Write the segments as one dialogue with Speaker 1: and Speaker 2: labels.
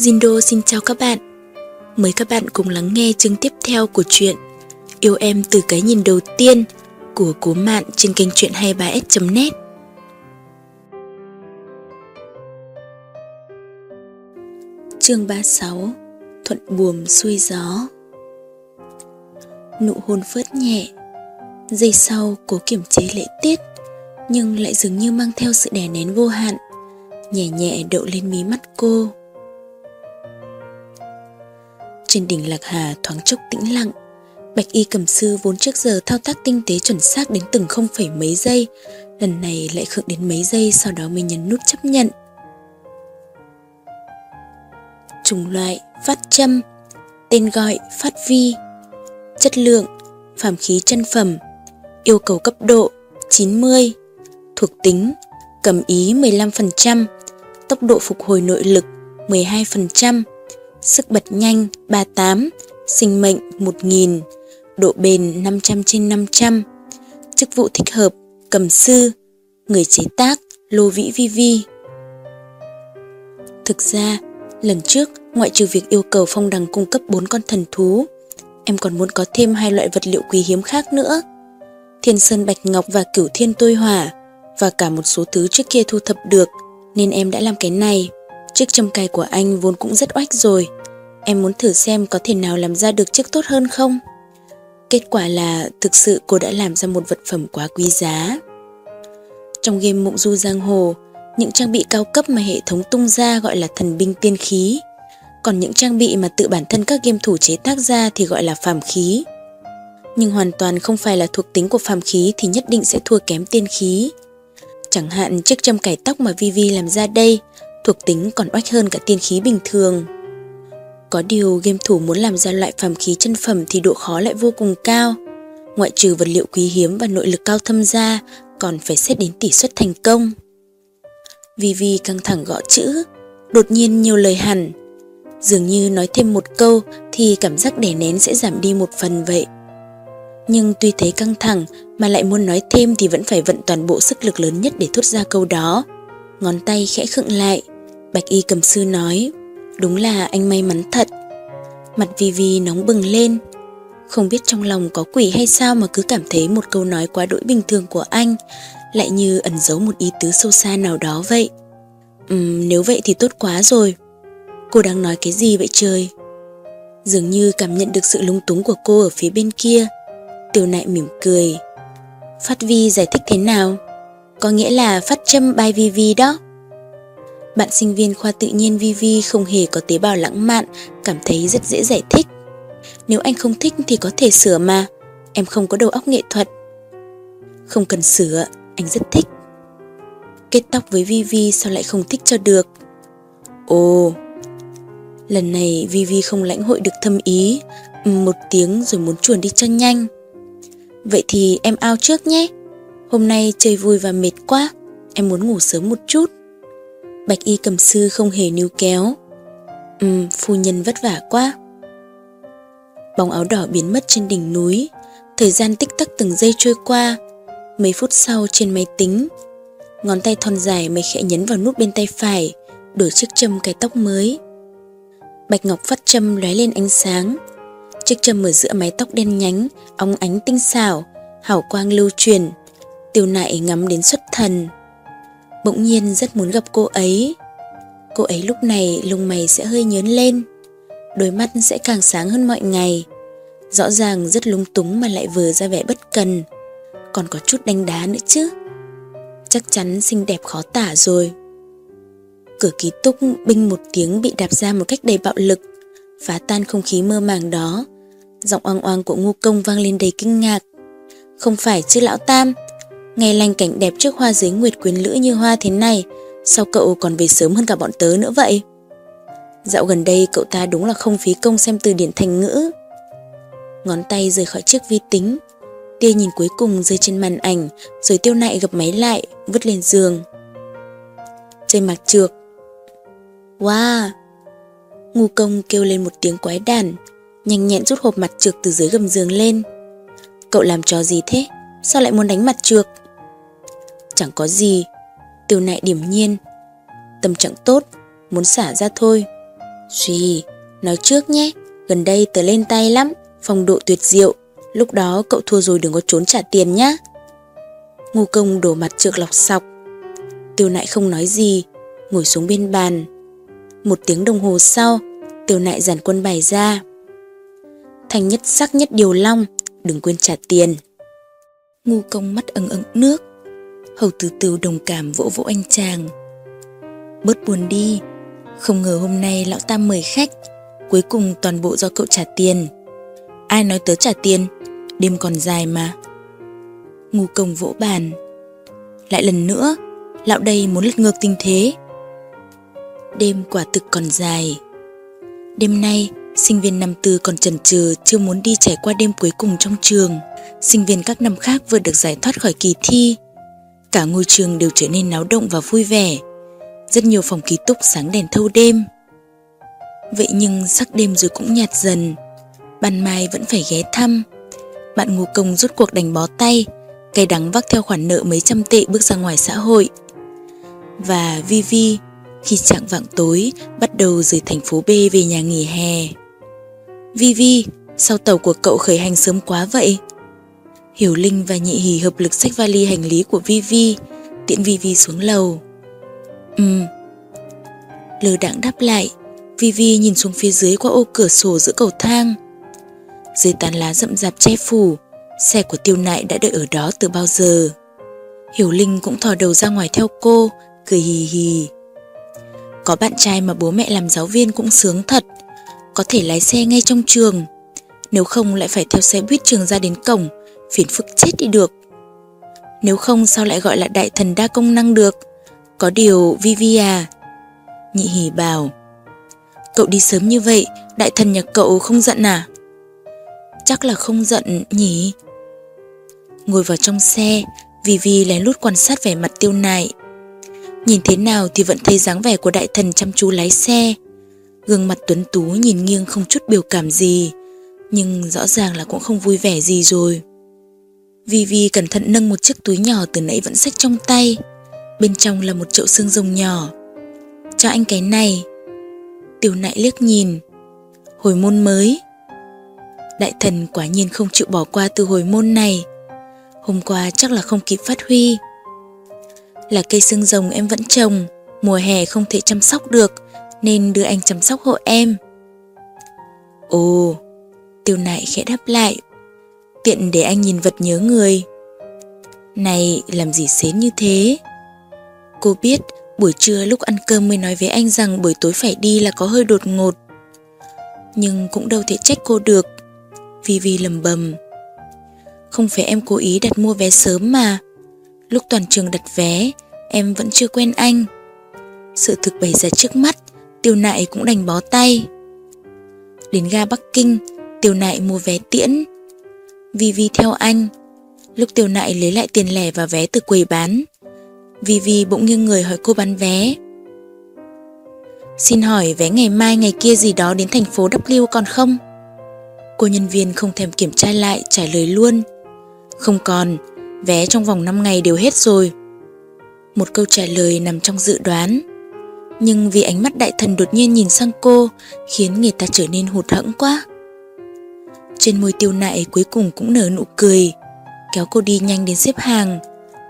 Speaker 1: Jindo xin chào các bạn. Mời các bạn cùng lắng nghe chương tiếp theo của truyện Yêu em từ cái nhìn đầu tiên của Cố Mạn trên kênh truyện 23s.net. Chương 36 Thuận buồm xuôi gió Nụ hôn phớt nhẹ, Giây sau cố kiểm chế lễ tiết, Nhưng lại dường như mang theo sự đè nén vô hạn, Nhẹ nhẹ đậu lên mí mắt cô trên đỉnh Lạc Hà thoáng chốc tĩnh lặng. Bạch y cầm sư vốn trước giờ thao tác tinh tế chuẩn xác đến từng không phẩy mấy giây, Lần này lại khựng đến mấy giây sau đó mới nhấn nút chấp nhận. Chủng loại phát châm, Tên gọi phát vi, Chất lượng Phàm khí chân phẩm, Yêu cầu cấp độ 90 Thuộc tính Cầm ý 15% Tốc độ phục hồi nội lực 12% Sức bật nhanh 38 Sinh mệnh 1000 Độ bền 500 trên 500 Chức vụ thích hợp, Cầm sư, Người chế tác, Lô Vĩ Vi Vi. Thực ra, Lần trước, ngoại trừ việc yêu cầu phong đằng cung cấp 4 con thần thú, Em còn muốn có thêm hai loại vật liệu quý hiếm khác nữa. Thiên Sơn Bạch Ngọc và Cửu Thiên Tôi Hỏa Và cả một số thứ trước kia thu thập được, Nên em đã làm cái này. Chiếc châm cài của anh vốn cũng rất oách rồi. Em muốn thử xem có thể nào làm ra được chiếc tốt hơn không? Kết quả là thực sự cô đã làm ra một vật phẩm quá quý giá. Trong game Mộng Du Giang Hồ, Những trang bị cao cấp mà hệ thống tung ra gọi là thần binh tiên khí. Còn những trang bị mà tự bản thân các game thủ chế tác ra thì gọi là phàm khí. Nhưng hoàn toàn không phải là thuộc tính của phàm khí thì nhất định sẽ thua kém tiên khí. Chẳng hạn, chiếc châm cải tóc mà Vivi làm ra đây thuộc tính còn oách hơn cả tiên khí bình thường. Có điều game thủ muốn làm ra loại phàm khí chân phẩm thì độ khó lại vô cùng cao. Ngoại trừ vật liệu quý hiếm và nội lực cao thâm ra, còn phải xét đến tỷ suất thành công. Vivi căng thẳng gõ chữ, đột nhiên nhiều lời hẳn. Dường như nói thêm một câu thì cảm giác đè nén sẽ giảm đi một phần vậy. Nhưng tuy thấy căng thẳng mà lại muốn nói thêm thì vẫn phải vận toàn bộ sức lực lớn nhất để thốt ra câu đó. Ngón tay khẽ khựng lại, Bạch y cầm sư nói, đúng là anh may mắn thật. Mặt Vi Vi nóng bừng lên, không biết trong lòng có quỷ hay sao mà cứ cảm thấy một câu nói quá đỗi bình thường của anh lại như ẩn giấu một ý tứ sâu xa nào đó vậy. Ừm, nếu vậy thì tốt quá rồi. Cô đang nói cái gì vậy trời? Dường như cảm nhận được sự lung túng của cô ở phía bên kia. Tiểu nại mỉm cười. Phát Vi giải thích thế nào? Có nghĩa là phát châm bài Vi Vi đó. Bạn sinh viên khoa tự nhiên Vivi không hề có tế bào lãng mạn, cảm thấy rất dễ giải thích. Nếu anh không thích thì có thể sửa mà, em không có đầu óc nghệ thuật. Không cần sửa, anh rất thích. Kết tóc với Vivi sao lại không thích cho được? Ồ, lần này Vivi không lãnh hội được thâm ý, một tiếng rồi muốn chuồn đi cho nhanh. Vậy thì em ao trước nhé. Hôm nay chơi vui và mệt quá, em muốn ngủ sớm một chút. Bạch y cầm sư không hề níu kéo. Ừm, phu nhân vất vả quá. Bóng áo đỏ biến mất trên đỉnh núi, thời gian tích tắc từng giây trôi qua. Mấy phút sau trên máy tính, ngón tay thon dài mày khẽ nhấn vào nút bên tay phải, đổi chiếc châm cái tóc mới. Bạch ngọc phát châm lóe lên ánh sáng. Chiếc châm ở giữa mái tóc đen nhánh, óng ánh tinh xảo, hảo quang lưu truyền. Tiêu nại ngắm đến xuất thần bỗng nhiên rất muốn gặp cô ấy. Cô ấy lúc này lông mày sẽ hơi nhớn lên, đôi mắt sẽ càng sáng hơn mọi ngày. Rõ ràng rất lung túng mà lại vừa ra vẻ bất cần, còn có chút đánh đá nữa chứ. Chắc chắn xinh đẹp khó tả rồi. Cửa ký túc binh một tiếng bị đạp ra một cách đầy bạo lực, phá tan không khí mơ màng đó. Giọng oang oang của ngu công vang lên đầy kinh ngạc. Không phải chứ lão Tam, ngày lành cảnh đẹp trước hoa dưới nguyệt quyến lữ như hoa thế này, sao cậu còn về sớm hơn cả bọn tớ nữa vậy? Dạo gần đây cậu ta đúng là không phí công xem từ điển thành ngữ. Ngón tay rời khỏi chiếc vi tính, tia nhìn cuối cùng rơi trên màn ảnh, rồi tiêu nại gập máy lại, vứt lên giường. Chơi mặt trược. Wow! Ngu công kêu lên một tiếng quái đản, nhanh nhẹn rút hộp mặt trược từ dưới gầm giường lên. Cậu làm trò gì thế? Sao lại muốn đánh mặt trược? Chẳng có gì Tiêu nại điểm nhiên Tâm trạng tốt Muốn xả ra thôi Suy, nói trước nhé, gần đây tớ lên tay lắm, phong độ tuyệt diệu, lúc đó cậu thua rồi đừng có trốn trả tiền nhá. Ngu công đổ mặt trượt lọc sọc. Tiêu nại không nói gì, ngồi xuống bên bàn. Một tiếng đồng hồ sau, tiêu nại giàn quân bày ra. Thành nhất sắc nhất điều long, đừng quên trả tiền. Ngu công mắt ẩn ẩn nước, hầu từ từ đồng cảm vỗ vỗ anh chàng. Bớt buồn đi, không ngờ hôm nay lão ta mời khách, cuối cùng toàn bộ do cậu trả tiền. Ai nói tớ trả tiền, đêm còn dài mà. Ngu công vỗ bàn. Lại lần nữa, lão đây muốn lật ngược tình thế. Đêm quả thực còn dài. Đêm nay, sinh viên năm tư còn chần chừ chưa muốn đi trải qua đêm cuối cùng trong trường. Sinh viên các năm khác vừa được giải thoát khỏi kỳ thi. Cả ngôi trường đều trở nên náo động và vui vẻ. Rất nhiều phòng ký túc sáng đèn thâu đêm. Vậy nhưng sắc đêm rồi cũng nhạt dần. Ban mai vẫn phải ghé thăm. Bạn ngô công rút cuộc đành bó tay, cay đắng vác theo khoản nợ mấy trăm tệ bước ra ngoài xã hội. Và Vivi, khi trạng vạng tối, bắt đầu rời thành phố B về nhà nghỉ hè. Vivi, sao tàu của cậu khởi hành sớm quá vậy? Hiểu Linh và Nhị Hì hợp lực xách vali hành lý của Vivi, tiễn Vivi xuống lầu. Ừm. Lờ đãng đáp lại, Vivi nhìn xuống phía dưới qua ô cửa sổ giữa cầu thang. Dưới tán lá rậm rạp che phủ, xe của tiêu nại đã đợi ở đó từ bao giờ. Hiểu Linh cũng thò đầu ra ngoài theo cô, cười hì hì. Có bạn trai mà bố mẹ làm giáo viên cũng sướng thật, có thể lái xe ngay trong trường. Nếu không lại phải theo xe buýt trường ra đến cổng, phiền phức chết đi được. Nếu không sao lại gọi là đại thần đa công năng được? Có điều Vivi à? Nhị hỉ bảo. Cậu đi sớm như vậy, đại thần nhà cậu không giận à? Chắc là không giận nhỉ? Ngồi vào trong xe, Vivi lén lút quan sát vẻ mặt tiêu nại. Nhìn thế nào thì vẫn thấy dáng vẻ của đại thần chăm chú lái xe. Gương mặt tuấn tú nhìn nghiêng không chút biểu cảm gì, nhưng rõ ràng là cũng không vui vẻ gì rồi. Vivi cẩn thận nâng một chiếc túi nhỏ từ nãy vẫn xách trong tay. Bên trong là một chậu xương rồng nhỏ. Cho anh cái này. Tiểu nại liếc nhìn. Hồi môn mới. Đại thần quả nhiên không chịu bỏ qua từ hồi môn này. Hôm qua chắc là không kịp phát huy. Là cây xương rồng em vẫn trồng, mùa hè không thể chăm sóc được, nên đưa anh chăm sóc hộ em. Ồ, tiêu nại khẽ đáp lại. Tiện để anh nhìn vật nhớ người. Này, làm gì xến như thế? Cô biết buổi trưa lúc ăn cơm mới nói với anh rằng buổi tối phải đi là có hơi đột ngột. Nhưng cũng đâu thể trách cô được. Vì vì lầm bầm. Không phải em cố ý đặt mua vé sớm mà. Lúc toàn trường đặt vé, em vẫn chưa quen anh. Sự thực bày ra trước mắt, tiêu nại cũng đành bó tay. Đến ga Bắc Kinh, tiêu nại mua vé tiễn. Vivi theo anh. Lúc tiêu nại lấy lại tiền lẻ và vé từ quầy bán, Vivi bỗng nghiêng người hỏi cô bán vé. Xin hỏi vé ngày mai ngày kia gì đó đến thành phố W còn không? Cô nhân viên không thèm kiểm tra lại trả lời luôn. Không còn, vé trong vòng 5 ngày đều hết rồi. Một câu trả lời nằm trong dự đoán. Nhưng vì ánh mắt đại thần đột nhiên nhìn sang cô khiến người ta trở nên hụt hẫng quá. Trên môi tiêu nại cuối cùng cũng nở nụ cười, kéo cô đi nhanh đến xếp hàng,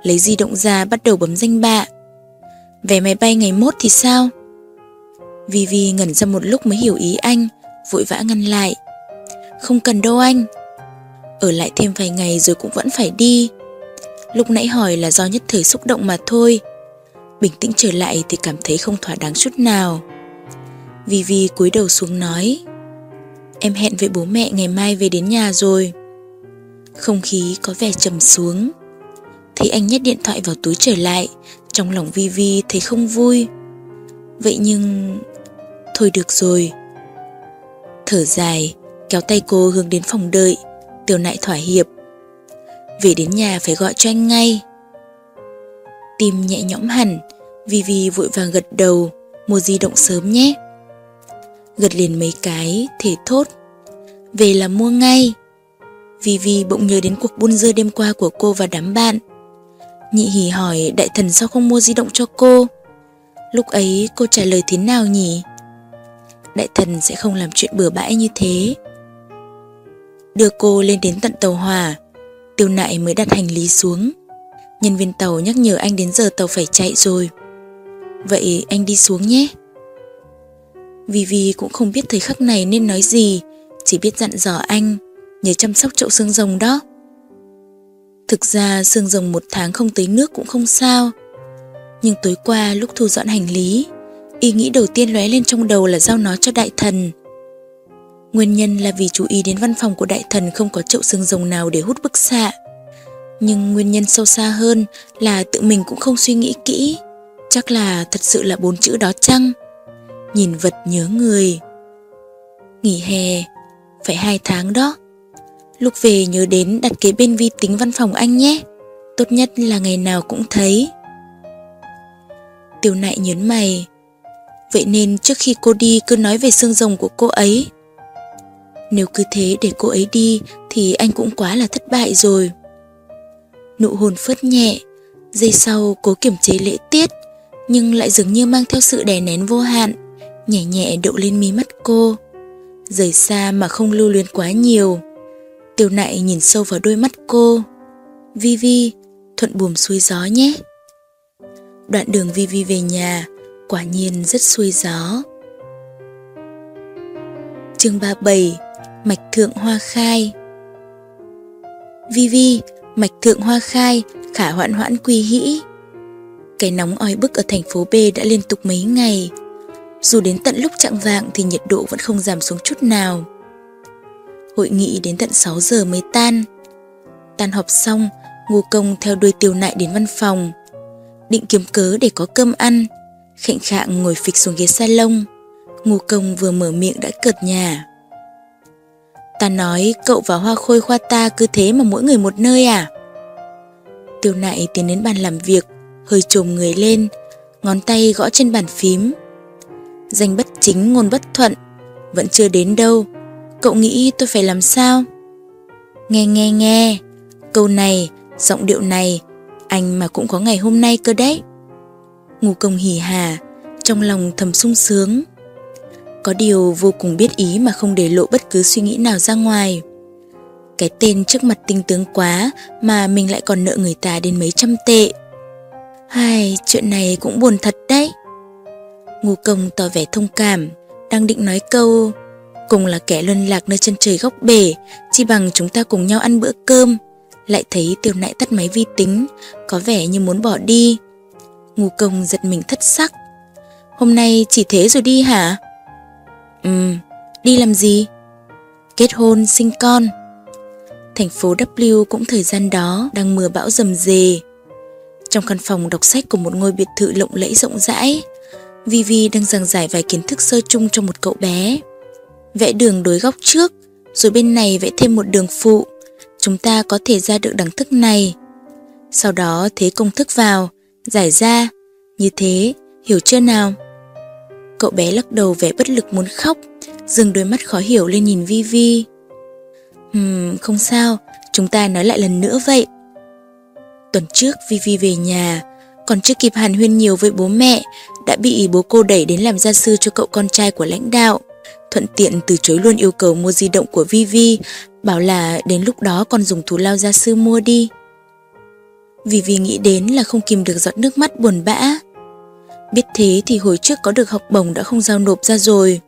Speaker 1: lấy di động ra bắt đầu bấm danh bạ. Vé máy bay ngày mốt thì sao? Vivi ngẩn ra một lúc mới hiểu ý anh, vội vã ngăn lại. Không cần đâu anh. Ở lại thêm vài ngày rồi cũng vẫn phải đi. Lúc nãy hỏi là do nhất thời xúc động mà thôi. Bình tĩnh trở lại thì cảm thấy không thỏa đáng chút nào. Vivi cúi đầu xuống nói. Em hẹn với bố mẹ ngày mai về đến nhà rồi. Không khí có vẻ trầm xuống. Thấy anh nhét điện thoại vào túi trở lại, Trong lòng Vi Vi thấy không vui Vậy nhưng Thôi được rồi Thở dài, Kéo tay cô hướng đến phòng đợi, Tiểu nại thỏa hiệp Về đến nhà phải gọi cho anh ngay Tim nhẹ nhõm hẳn Vivi vội vàng gật đầu Mua di động sớm nhé Gật liền mấy cái Thể thốt Về là mua ngay Vivi bỗng nhớ đến cuộc buôn dưa đêm qua của cô và đám bạn Nhị hỉ hỏi đại thần sao không mua di động cho cô Lúc ấy cô trả lời thế nào nhỉ đại thần sẽ không làm chuyện bừa bãi như thế. Đưa cô lên đến tận tàu hỏa, tiêu nại mới đặt hành lý xuống. Nhân viên tàu nhắc nhở anh đến giờ tàu phải chạy rồi. Vậy anh đi xuống nhé. Vivi cũng không biết thời khắc này nên nói gì, chỉ biết dặn dò anh, nhớ chăm sóc chậu xương rồng đó. Thực ra xương rồng một tháng không tới nước cũng không sao. Nhưng tối qua lúc thu dọn hành lý, ý nghĩ đầu tiên lóe lên trong đầu là giao nó cho đại thần. Nguyên nhân là vì chú ý đến văn phòng của đại thần không có chậu xương rồng nào để hút bức xạ. Nhưng nguyên nhân sâu xa hơn là tự mình cũng không suy nghĩ kỹ. Chắc là thật sự là bốn chữ đó chăng? Nhìn vật nhớ người. Nghỉ hè, phải hai tháng đó. Lúc về nhớ đến đặt kế bên vi tính văn phòng anh nhé. Tốt nhất là ngày nào cũng thấy. Tiểu nại nhớn mày. Vậy nên trước khi cô đi cứ nói về xương rồng của cô ấy. Nếu cứ thế để cô ấy đi thì anh cũng quá là thất bại rồi. Nụ hôn phớt nhẹ, giây sau cố kiểm chế lễ tiết, nhưng lại dường như mang theo sự đè nén vô hạn, nhẹ nhẹ đậu lên mí mắt cô. Rời xa mà không lưu luyến quá nhiều. Tiểu nại nhìn sâu vào đôi mắt cô. Vi Vi, thuận buồm xuôi gió nhé. Đoạn đường Vi Vi về nhà, quả nhiên rất xuôi gió. Chương 37 Mạch Thượng Hoa Khai Vi Vi, Mạch Thượng Hoa Khai, khả hoạn hoãn quy hĩ. Cái nóng oi bức ở thành phố B đã liên tục mấy ngày. Dù đến tận lúc chạng vạng thì nhiệt độ vẫn không giảm xuống chút nào. Hội nghị đến tận 6 giờ mới tan. Tan họp xong, Ngô Công theo đuôi tiêu nại đến văn phòng. Định kiếm cớ để có cơm ăn, khệnh khạng ngồi phịch xuống ghế salon. Ngô Công vừa mở miệng đã cợt nhà. Ta nói cậu và Hoa Khôi khoa ta cứ thế mà mỗi người một nơi à? Tiêu nại tiến đến bàn làm việc, hơi trồm người lên, ngón tay gõ trên bàn phím. Danh bất chính ngôn bất thuận, vẫn chưa đến đâu, cậu nghĩ tôi phải làm sao? Nghe nghe nghe, câu này, giọng điệu này, anh mà cũng có ngày hôm nay cơ đấy. Ngô công hỉ hà, trong lòng thầm sung sướng. Có điều vô cùng biết ý mà không để lộ bất cứ suy nghĩ nào ra ngoài. Cái tên trước mặt tinh tướng quá mà mình lại còn nợ người ta đến mấy trăm tệ. Hai, chuyện này cũng buồn thật đấy. Ngô công tỏ vẻ thông cảm, đang định nói câu cùng là kẻ luân lạc nơi chân trời góc bể, chi bằng chúng ta cùng nhau ăn bữa cơm. Lại thấy tiểu nại tắt máy vi tính, có vẻ như muốn bỏ đi. Ngô công giật mình thất sắc. Hôm nay chỉ thế rồi đi hả? Ừm, đi làm gì? Kết hôn, sinh con. Thành phố W cũng thời gian đó đang mưa bão rầm rề. Trong căn phòng đọc sách của một ngôi biệt thự lộng lẫy rộng rãi, Vivi đang giảng giải vài kiến thức sơ chung cho một cậu bé. Vẽ đường đối góc trước, rồi bên này vẽ thêm một đường phụ. Chúng ta có thể ra được đẳng thức này. Sau đó thế công thức vào, giải ra. Như thế, hiểu chưa nào? Cậu bé lắc đầu vẻ bất lực muốn khóc, dừng đôi mắt khó hiểu lên nhìn Vivi. Ừm, không sao, chúng ta nói lại lần nữa vậy. Tuần trước Vi Vi về nhà, còn chưa kịp hàn huyên nhiều với bố mẹ, đã bị bố cô đẩy đến làm gia sư cho cậu con trai của lãnh đạo. Thuận tiện từ chối luôn yêu cầu mua di động của Vi Vi, bảo là đến lúc đó còn dùng thú lao gia sư mua đi. Vivi nghĩ đến là không kìm được giọt nước mắt buồn bã. Biết thế thì hồi trước có được học bổng đã không giao nộp ra rồi.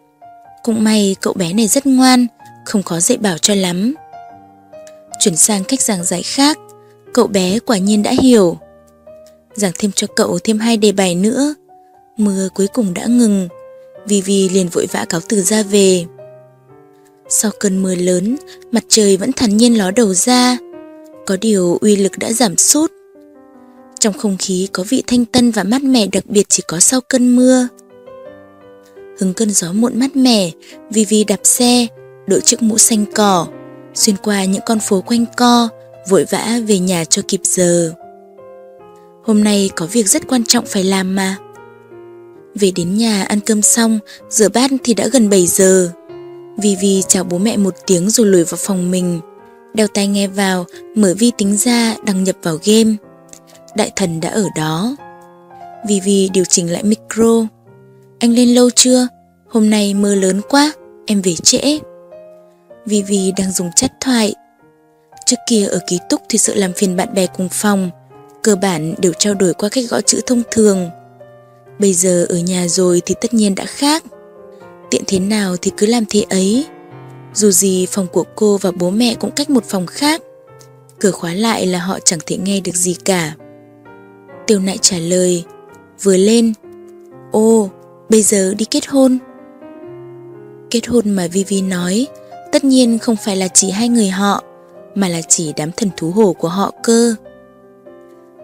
Speaker 1: Cũng may cậu bé này rất ngoan, không có dạy bảo cho lắm. Chuyển sang cách giảng giải khác, cậu bé quả nhiên đã hiểu. Giảng thêm cho cậu thêm hai đề bài nữa. Mưa cuối cùng đã ngừng, vì vì liền vội vã cáo từ ra về. Sau cơn mưa lớn, mặt trời vẫn thản nhiên ló đầu ra. Có điều uy lực đã giảm sút. Trong không khí có vị thanh tân và mát mẻ đặc biệt chỉ có sau cơn mưa. Hứng cơn gió muộn mát mẻ, vì vì đạp xe, đội chiếc mũ xanh cỏ, xuyên qua những con phố quanh co, vội vã về nhà cho kịp giờ. Hôm nay có việc rất quan trọng phải làm mà. Về đến nhà ăn cơm xong, rửa bát thì đã gần 7 giờ. Vivi chào bố mẹ một tiếng rồi lùi vào phòng mình. Đeo tai nghe vào, mở vi tính ra, đăng nhập vào game. Đại thần đã ở đó. Vivi điều chỉnh lại micro. Anh lên lâu chưa? Hôm nay mưa lớn quá, em về trễ. Vivi đang dùng chat thoại. Trước kia ở ký túc thì sợ làm phiền bạn bè cùng phòng, cơ bản đều trao đổi qua cách gõ chữ thông thường. Bây giờ ở nhà rồi thì tất nhiên đã khác. Tiện thế nào thì cứ làm thế ấy. Dù gì phòng của cô và bố mẹ cũng cách một phòng khác. Cửa khóa lại là họ chẳng thể nghe được gì cả. Tiêu nại trả lời, vừa lên. Ô, bây giờ đi kết hôn. Kết hôn mà Vivi nói, tất nhiên không phải là chỉ hai người họ, mà là chỉ đám thần thú hổ của họ cơ.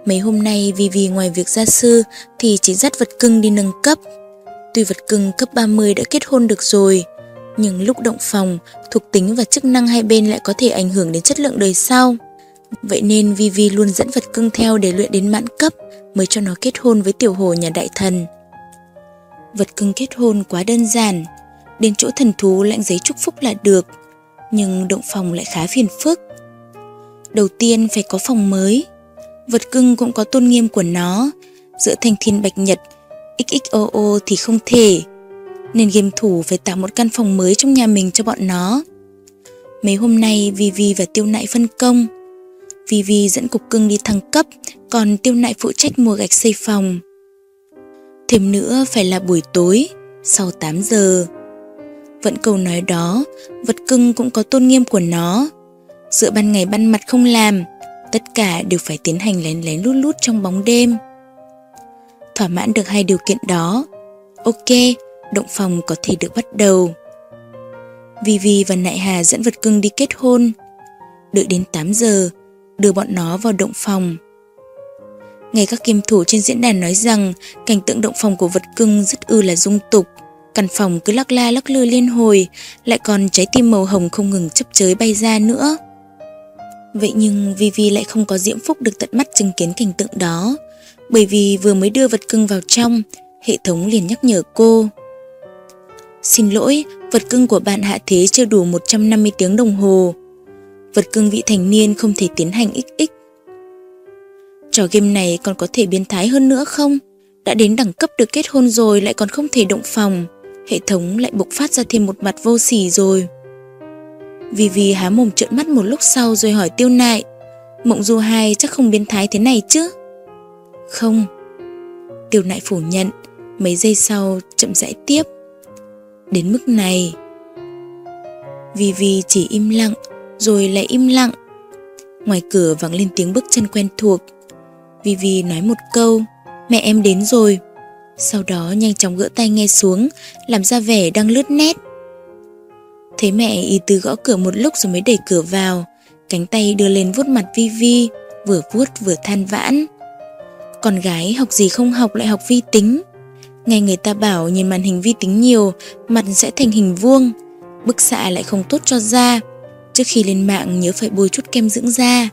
Speaker 1: Mấy hôm nay Vivi ngoài việc gia sư thì chỉ dắt vật cưng đi nâng cấp. Tuy vật cưng cấp 30 đã kết hôn được rồi, nhưng lúc động phòng, thuộc tính và chức năng hai bên lại có thể ảnh hưởng đến chất lượng đời sau. Vậy nên Vivi luôn dẫn vật cưng theo để luyện đến mãn cấp mới cho nó kết hôn với tiểu hồ nhà đại thần. Vật cưng kết hôn quá đơn giản, đến chỗ thần thú lãnh giấy chúc phúc là được, nhưng động phòng lại khá phiền phức. Đầu tiên phải có phòng mới, vật cưng cũng có tôn nghiêm của nó, giữa thanh thiên bạch nhật, XXOO thì không thể, nên game thủ phải tạo một căn phòng mới trong nhà mình cho bọn nó. Mấy hôm nay Vivi và Tiêu Nại phân công, Vivi dẫn cục cưng đi thăng cấp, còn Tiêu Nại phụ trách mua gạch xây phòng. Thêm nữa phải là buổi tối, sau 8 giờ. Vẫn câu nói đó, vật cưng cũng có tôn nghiêm của nó. Giữa ban ngày ban mặt không làm, tất cả đều phải tiến hành lén lén lút lút trong bóng đêm. Thỏa mãn được hai điều kiện đó, ok, động phòng có thể được bắt đầu. Vivi và Nại Hà dẫn vật cưng đi kết hôn. Đợi đến 8 giờ, đưa bọn nó vào động phòng. Ngay các kim thủ trên diễn đàn nói rằng cảnh tượng động phòng của vật cưng rất ư là dung tục. Căn phòng cứ lắc la lắc lư liên hồi, lại còn trái tim màu hồng không ngừng chấp chới bay ra nữa. Vậy nhưng Vivi lại không có diễm phúc được tận mắt chứng kiến cảnh tượng đó, bởi vì vừa mới đưa vật cưng vào trong, hệ thống liền nhắc nhở cô. Xin lỗi, vật cưng của bạn hạ thế chưa đủ 150 tiếng đồng hồ. Vật cưng vị thành niên không thể tiến hành XX. Trò game này còn có thể biến thái hơn nữa không? Đã đến đẳng cấp được kết hôn rồi lại còn không thể động phòng. Hệ thống lại bộc phát ra thêm một mặt vô sỉ rồi. Vì vì há mồm trợn mắt một lúc sau rồi hỏi tiêu nại. Mộng du hai chắc không biến thái thế này chứ? Không. Tiêu nại phủ nhận. Mấy giây sau chậm rãi tiếp. Đến mức này. Vì vì chỉ im lặng rồi lại im lặng. Ngoài cửa vang lên tiếng bước chân quen thuộc. Vivi nói một câu, mẹ em đến rồi. Sau đó nhanh chóng gỡ tay nghe xuống, làm ra vẻ đang lướt nét. Thấy mẹ y từ gõ cửa một lúc rồi mới đẩy cửa vào, cánh tay đưa lên vuốt mặt Vi Vi vừa vuốt vừa than vãn. Con gái học gì không học lại học vi tính. Nghe người ta bảo nhìn màn hình vi tính nhiều, mặt sẽ thành hình vuông, bức xạ lại không tốt cho da. Trước khi lên mạng nhớ phải bôi chút kem dưỡng da.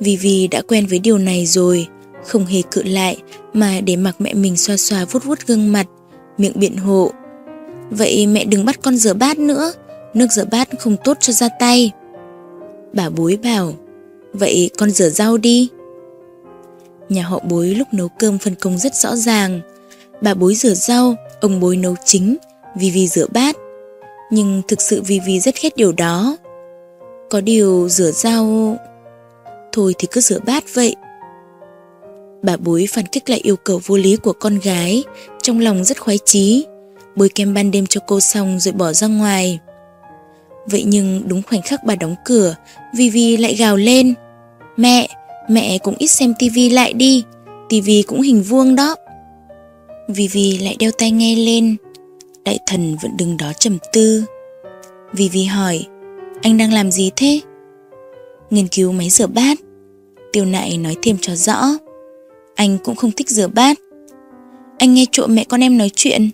Speaker 1: Vivi đã quen với điều này rồi, không hề cự lại mà để mặc mẹ mình xoa xoa vuốt vuốt gương mặt, miệng biện hộ. Vậy mẹ đừng bắt con rửa bát nữa, nước rửa bát không tốt cho da tay. Bà bối bảo, vậy con rửa rau đi. Nhà họ bối lúc nấu cơm phân công rất rõ ràng. Bà bối rửa rau, ông bối nấu chính, Vivi rửa bát. Nhưng thực sự Vivi rất ghét điều đó. Có điều rửa rau thôi thì cứ rửa bát vậy. Bà bối phản kích lại yêu cầu vô lý của con gái, trong lòng rất khoái chí, bôi kem ban đêm cho cô xong rồi bỏ ra ngoài. Vậy nhưng đúng khoảnh khắc bà đóng cửa, Vivi lại gào lên. Mẹ, mẹ cũng ít xem tivi lại đi, tivi cũng hình vuông đó. Vivi lại đeo tai nghe lên, đại thần vẫn đứng đó trầm tư. Vivi hỏi, anh đang làm gì thế? Nghiên cứu máy rửa bát. Tiêu nại nói thêm cho rõ. Anh cũng không thích rửa bát. Anh nghe trộm mẹ con em nói chuyện.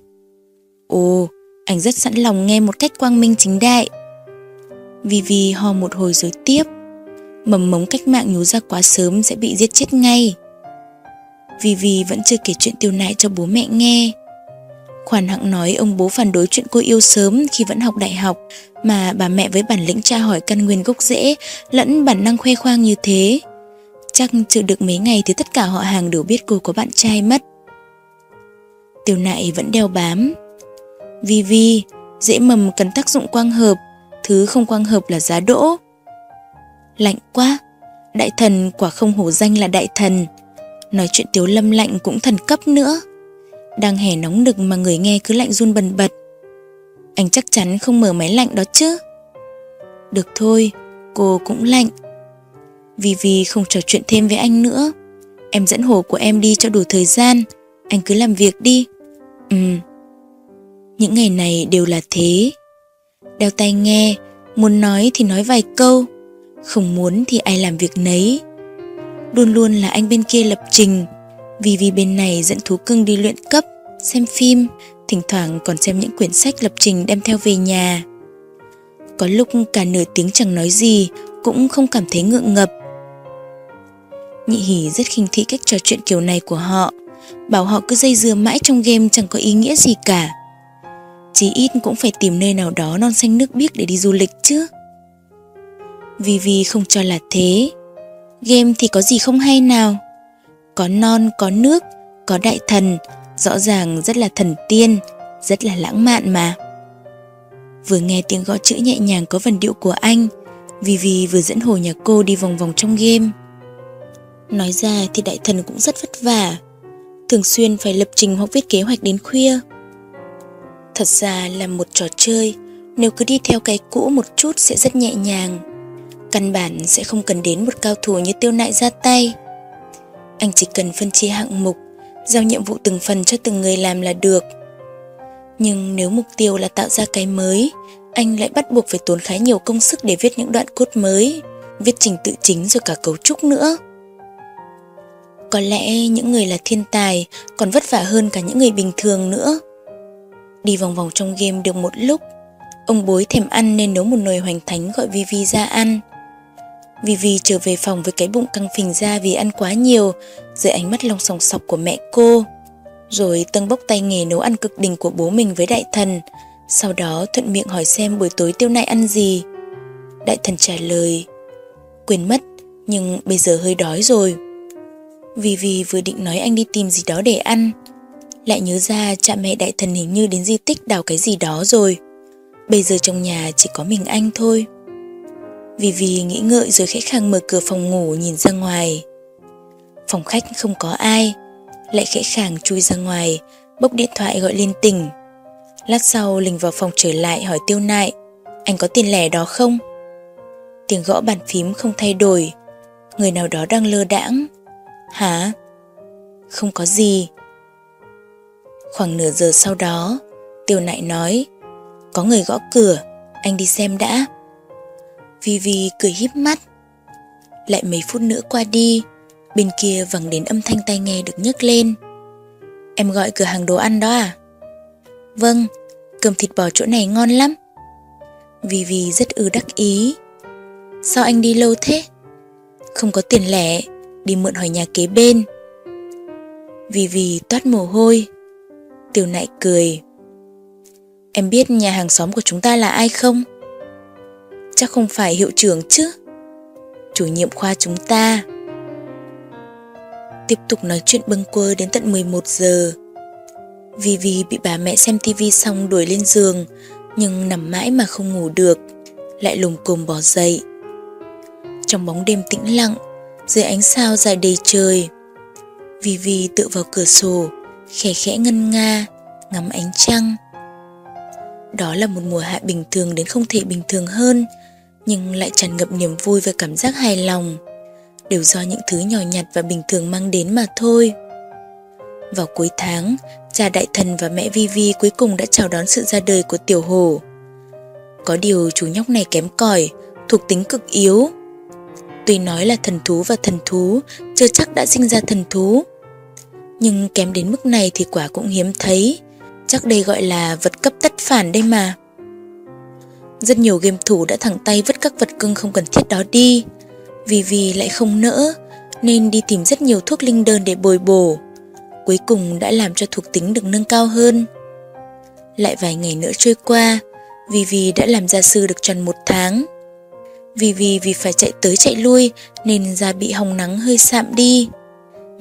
Speaker 1: Ồ, anh rất sẵn lòng nghe một cách quang minh chính đại. Vivi ho một hồi rồi tiếp. Mầm mống cách mạng nhú ra quá sớm sẽ bị giết chết ngay. Vivi vẫn chưa kể chuyện tiêu nại cho bố mẹ nghe. Khoản hạng nói ông bố phản đối chuyện cô yêu sớm khi vẫn học đại học mà bà mẹ với bản lĩnh tra hỏi căn nguyên gốc rễ lẫn bản năng khoe khoang như thế Chắc chưa được mấy ngày thì tất cả họ hàng đều biết cô có bạn trai mất. Tiểu nại vẫn đeo bám. Vi Vi, dễ mầm cần tác dụng quang hợp, thứ không quang hợp là giá đỗ. Lạnh quá, đại thần quả không hổ danh là đại thần. Nói chuyện tiếu lâm lạnh cũng thần cấp nữa. Đang hè nóng nực mà người nghe cứ lạnh run bần bật. Anh chắc chắn không mở máy lạnh đó chứ. Được thôi, cô cũng lạnh. Vì vì không trò chuyện thêm với anh nữa. Em dẫn hồ của em đi cho đủ thời gian. Anh cứ làm việc đi. Ừ. Những ngày này đều là thế. Đeo tai nghe, muốn nói thì nói vài câu. Không muốn thì ai làm việc nấy. Luôn luôn là anh bên kia lập trình. Vì vì bên này dẫn thú cưng đi luyện cấp, xem phim, thỉnh thoảng còn xem những quyển sách lập trình đem theo về nhà. Có lúc cả nửa tiếng chẳng nói gì, cũng không cảm thấy ngượng ngập. Nhị hỉ rất khinh thị cách trò chuyện kiểu này của họ, bảo họ cứ dây dưa mãi trong game chẳng có ý nghĩa gì cả. Chí ít cũng phải tìm nơi nào đó non xanh nước biếc để đi du lịch chứ. Vivi không cho là thế. Game thì có gì không hay nào. Có non, có nước, có đại thần, rõ ràng rất là thần tiên, rất là lãng mạn mà. Vừa nghe tiếng gõ chữ nhẹ nhàng có vần điệu của anh, Vivi vừa dẫn hồ nhà cô đi vòng vòng trong game. Nói ra thì đại thần cũng rất vất vả, thường xuyên phải lập trình hoặc viết kế hoạch đến khuya. Thật ra là một trò chơi, nếu cứ đi theo cái cũ một chút sẽ rất nhẹ nhàng. Căn bản sẽ không cần đến một cao thủ như tiêu nại ra tay. Anh chỉ cần phân chia hạng mục, giao nhiệm vụ từng phần cho từng người làm là được. Nhưng nếu mục tiêu là tạo ra cái mới, anh lại bắt buộc phải tốn khá nhiều công sức để viết những đoạn cốt mới, viết trình tự chính rồi cả cấu trúc nữa. Có lẽ những người là thiên tài còn vất vả hơn cả những người bình thường nữa. Đi vòng vòng trong game được một lúc, ông bối thèm ăn nên nấu một nồi hoành thánh gọi Vivi ra ăn. Vivi trở về phòng với cái bụng căng phình ra vì ăn quá nhiều, dưới ánh mắt long sòng sọc của mẹ cô. Rồi Tân bốc tay nghề nấu ăn cực đỉnh của bố mình với đại thần, sau đó thuận miệng hỏi xem buổi tối tiêu nại ăn gì. Đại thần trả lời, quên mất, nhưng bây giờ hơi đói rồi. Vivi vừa định nói anh đi tìm gì đó để ăn, lại nhớ ra cha mẹ đại thần hình như đến di tích đào cái gì đó rồi. Bây giờ trong nhà chỉ có mình anh thôi. Vì vì nghĩ ngợi rồi khẽ khàng mở cửa phòng ngủ nhìn ra ngoài. Phòng khách không có ai, lại khẽ khàng chui ra ngoài, bốc điện thoại gọi lên tỉnh. Lát sau Linh vào phòng trở lại hỏi tiêu nại, anh có tiền lẻ đó không? Tiếng gõ bàn phím không thay đổi, người nào đó đang lơ đãng. Hả? Không có gì. Khoảng nửa giờ sau đó, tiêu nại nói, có người gõ cửa, anh đi xem đã. Vivi cười híp mắt. Lại mấy phút nữa qua đi, bên kia vẳng đến âm thanh tai nghe được nhấc lên. Em gọi cửa hàng đồ ăn đó à? Vâng, cơm thịt bò chỗ này ngon lắm. Vivi rất ư đắc ý. Sao anh đi lâu thế? Không có tiền lẻ, đi mượn hỏi nhà kế bên. Vivi toát mồ hôi. Tiểu nại cười. Em biết nhà hàng xóm của chúng ta là ai không? chắc không phải hiệu trưởng chứ chủ nhiệm khoa chúng ta tiếp tục nói chuyện bâng quơ đến tận 11 giờ Vivi bị bà mẹ xem tivi xong đuổi lên giường, nhưng nằm mãi mà không ngủ được, lại lùng cồm bỏ dậy trong bóng đêm tĩnh lặng, dưới ánh sao dài đầy trời, Vivi tựa vào cửa sổ khẽ khẽ ngân nga, ngắm ánh trăng. Đó là một mùa hạ bình thường đến không thể bình thường hơn, nhưng lại tràn ngập niềm vui và cảm giác hài lòng. Đều do những thứ nhỏ nhặt và bình thường mang đến mà thôi. Vào cuối tháng, cha đại thần và mẹ vi vi cuối cùng đã chào đón sự ra đời của tiểu hổ có điều chú nhóc này kém cỏi, thuộc tính cực yếu. Tuy nói là thần thú và thần thú, chưa chắc đã sinh ra thần thú nhưng kém đến mức này thì quả cũng hiếm thấy chắc đây gọi là vật cấp tất phản đây mà rất nhiều game thủ đã thẳng tay vứt các vật cưng không cần thiết đó đi. Vì vì lại không nỡ, nên đi tìm rất nhiều thuốc linh đơn để bồi bổ. Cuối cùng đã làm cho thuộc tính được nâng cao hơn. Lại vài ngày nữa trôi qua, vì vì đã làm gia sư được tròn một tháng. Vì vì vì phải chạy tới chạy lui nên da bị hồng nắng hơi sạm đi.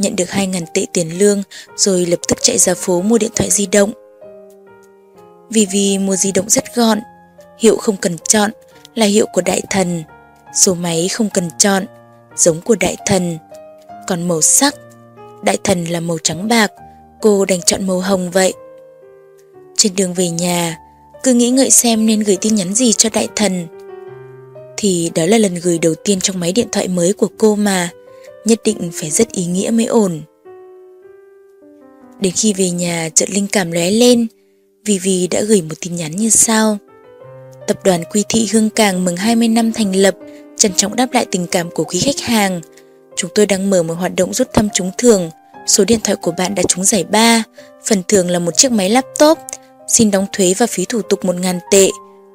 Speaker 1: Nhận được 2.000 tệ tiền lương rồi lập tức chạy ra phố mua điện thoại di động. Vì vì mua di động rất gọn, hiệu không cần chọn là hiệu của đại thần, số máy không cần chọn, giống của đại thần. Còn màu sắc, đại thần là màu trắng bạc, cô đành chọn màu hồng vậy. Trên đường về nhà, cứ nghĩ ngợi xem nên gửi tin nhắn gì cho đại thần. Thì đó là lần gửi đầu tiên trong máy điện thoại mới của cô mà, nhất định phải rất ý nghĩa mới ổn. Đến khi về nhà chợt linh cảm lóe lên, vì vì đã gửi một tin nhắn như sau. Tập đoàn Quy Thị Hương Càng mừng 20 năm thành lập, trân trọng đáp lại tình cảm của quý khách hàng. Chúng tôi đang mở một hoạt động rút thăm trúng thưởng. Số điện thoại của bạn đã trúng giải 3, phần thưởng là một chiếc máy laptop. Xin đóng thuế và phí thủ tục 1.000 tệ.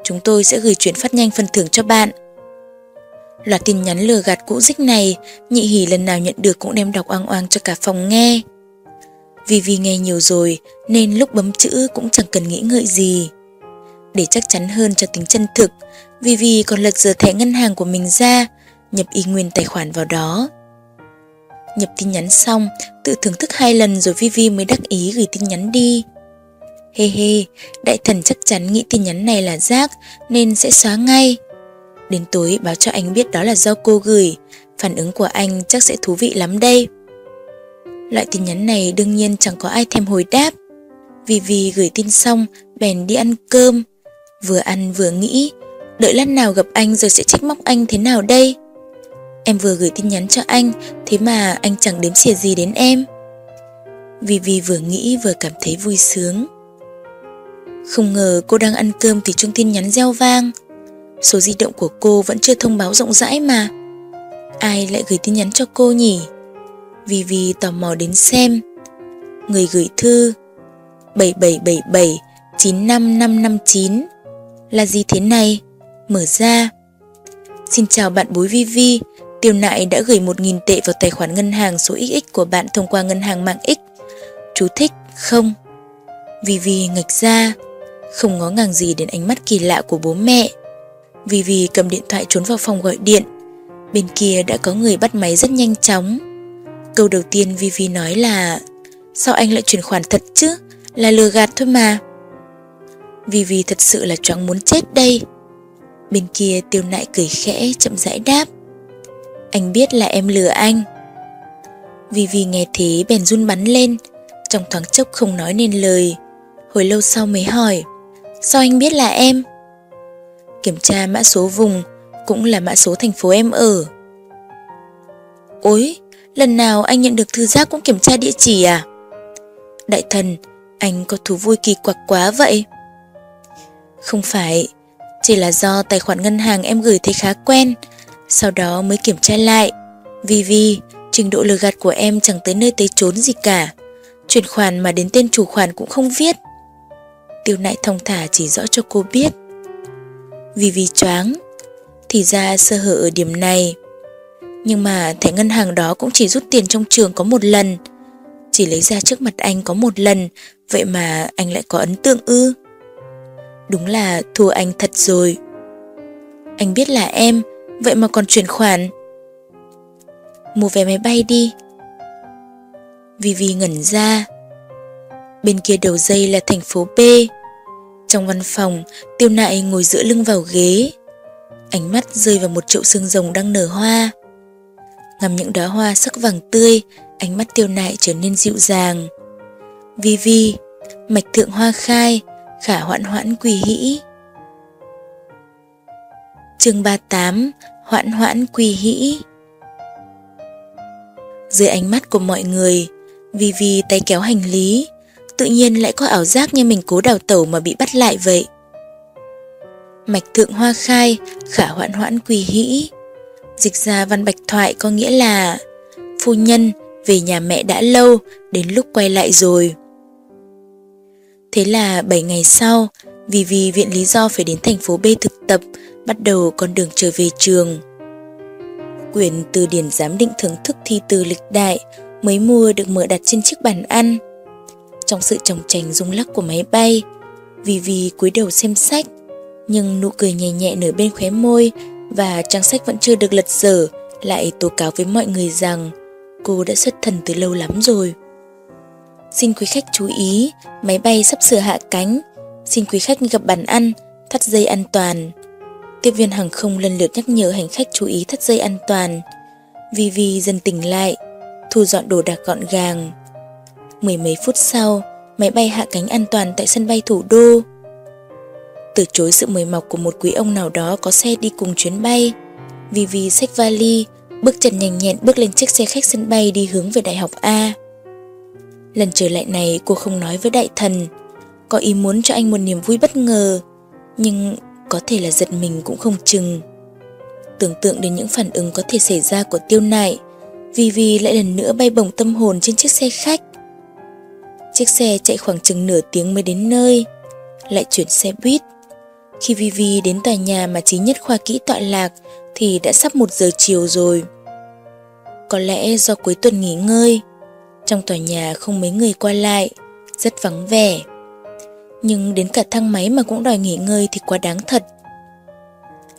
Speaker 1: Chúng tôi sẽ gửi chuyển phát nhanh phần thưởng cho bạn. Loạt tin nhắn lừa gạt cũ dích này, nhị hỉ lần nào nhận được cũng đem đọc oang oang cho cả phòng nghe. Vì vì nghe nhiều rồi nên lúc bấm chữ cũng chẳng cần nghĩ ngợi gì. Để chắc chắn hơn cho tính chân thực, vì vì còn lật giờ thẻ ngân hàng của mình ra, nhập y nguyên tài khoản vào đó. Nhập tin nhắn xong, tự thưởng thức hai lần rồi Vivi mới đắc ý gửi tin nhắn đi. Hê hê, đại thần chắc chắn nghĩ tin nhắn này là rác nên sẽ xóa ngay. Đến tối báo cho anh biết đó là do cô gửi, phản ứng của anh chắc sẽ thú vị lắm đây. Loại tin nhắn này đương nhiên chẳng có ai thèm hồi đáp. Vì vì gửi tin xong, bèn đi ăn cơm. Vừa ăn vừa nghĩ, đợi lát nào gặp anh rồi sẽ trách móc anh thế nào đây? Em vừa gửi tin nhắn cho anh, thế mà anh chẳng đếm xỉa gì đến em. Vì vì vừa nghĩ vừa cảm thấy vui sướng. Không ngờ cô đang ăn cơm thì chuông tin nhắn reo vang. Số di động của cô vẫn chưa thông báo rộng rãi mà. Ai lại gửi tin nhắn cho cô nhỉ? Vì vì tò mò đến xem. Người gửi thư 7777 95559 là gì thế này? Mở ra. Xin chào bạn bối Vivi, Tiêu Nại đã gửi 1.000 tệ vào tài khoản ngân hàng số XX của bạn thông qua ngân hàng mạng X. Chú thích không? Vivi ngạch ra, không ngó ngàng gì đến ánh mắt kỳ lạ của bố mẹ. Vivi cầm điện thoại trốn vào phòng gọi điện. Bên kia đã có người bắt máy rất nhanh chóng. Câu đầu tiên Vivi nói là Sao anh lại chuyển khoản thật chứ? Là lừa gạt thôi mà. Vivi thật sự là choáng muốn chết đây. Bên kia tiêu nại cười khẽ chậm rãi đáp. Anh biết là em lừa anh. Vivi nghe thế bèn run bắn lên, trong thoáng chốc không nói nên lời. Hồi lâu sau mới hỏi, sao anh biết là em? Kiểm tra mã số vùng, cũng là mã số thành phố em ở. Ôi, lần nào anh nhận được thư giác cũng kiểm tra địa chỉ à? Đại thần, anh có thú vui kỳ quặc quá vậy? Không phải, chỉ là do tài khoản ngân hàng em gửi thấy khá quen, sau đó mới kiểm tra lại. Vì vì, trình độ lừa gạt của em chẳng tới nơi tới chốn gì cả. Chuyển khoản mà đến tên chủ khoản cũng không viết. Tiêu nại thông thả chỉ rõ cho cô biết. Vì vì choáng, thì ra sơ hở ở điểm này. Nhưng mà thẻ ngân hàng đó cũng chỉ rút tiền trong trường có một lần. Chỉ lấy ra trước mặt anh có một lần, vậy mà anh lại có ấn tượng ư. Đúng là thua anh thật rồi. Anh biết là em, vậy mà còn chuyển khoản. Mua vé máy bay đi. Vì vì ngẩn ra. Bên kia đầu dây là thành phố B. Trong văn phòng, tiêu nại ngồi giữa lưng vào ghế. Ánh mắt rơi vào một chậu xương rồng đang nở hoa. Ngắm những đóa hoa sắc vàng tươi, ánh mắt tiêu nại trở nên dịu dàng. Vi Vi, mạch thượng hoa khai, khả hoãn hoãn quỳ hĩ. Chương 38 Hoãn hoãn quỳ hĩ Dưới ánh mắt của mọi người, Vi Vi tay kéo hành lý, tự nhiên lại có ảo giác như mình cố đào tẩu mà bị bắt lại vậy. Mạch thượng hoa khai, khả hoãn hoãn quỳ hĩ. Dịch ra văn bạch thoại có nghĩa là Phu nhân về nhà mẹ đã lâu, đến lúc quay lại rồi. Thế là 7 ngày sau, vì vì viện lý do phải đến thành phố B thực tập, bắt đầu con đường trở về trường. Quyển từ điển giám định thưởng thức thi từ lịch đại mới mua được mở đặt trên chiếc bàn ăn. Trong sự trồng chành rung lắc của máy bay, vì vì cúi đầu xem sách, nhưng nụ cười nhẹ nhẹ nở bên khóe môi và trang sách vẫn chưa được lật dở lại tố cáo với mọi người rằng cô đã xuất thần từ lâu lắm rồi. Xin quý khách chú ý, máy bay sắp sửa hạ cánh, Xin quý khách gặp bàn ăn, thắt dây an toàn. Tiếp viên hàng không lần lượt nhắc nhở hành khách chú ý thắt dây an toàn. Vivi dần tỉnh lại, thu dọn đồ đạc gọn gàng. Mười mấy phút sau, máy bay hạ cánh an toàn tại sân bay thủ đô. Từ chối sự mời mọc của một quý ông nào đó có xe đi cùng chuyến bay, Vivi xách vali, bước chân nhanh nhẹn bước lên chiếc xe khách sân bay đi hướng về đại học A. Lần trở lại này cô không nói với đại thần, có ý muốn cho anh một niềm vui bất ngờ, nhưng có thể là giật mình cũng không chừng. Tưởng tượng đến những phản ứng có thể xảy ra của tiêu nại, Vivi lại lần nữa bay bổng tâm hồn trên chiếc xe khách. Chiếc xe chạy khoảng chừng nửa tiếng mới đến nơi, lại chuyển xe buýt. Khi Vivi đến tòa nhà mà trí nhất khoa kỹ tọa lạc thì đã sắp một giờ chiều rồi. Có lẽ do cuối tuần nghỉ ngơi, trong tòa nhà không mấy người qua lại, rất vắng vẻ. Nhưng đến cả thang máy mà cũng đòi nghỉ ngơi thì quá đáng thật.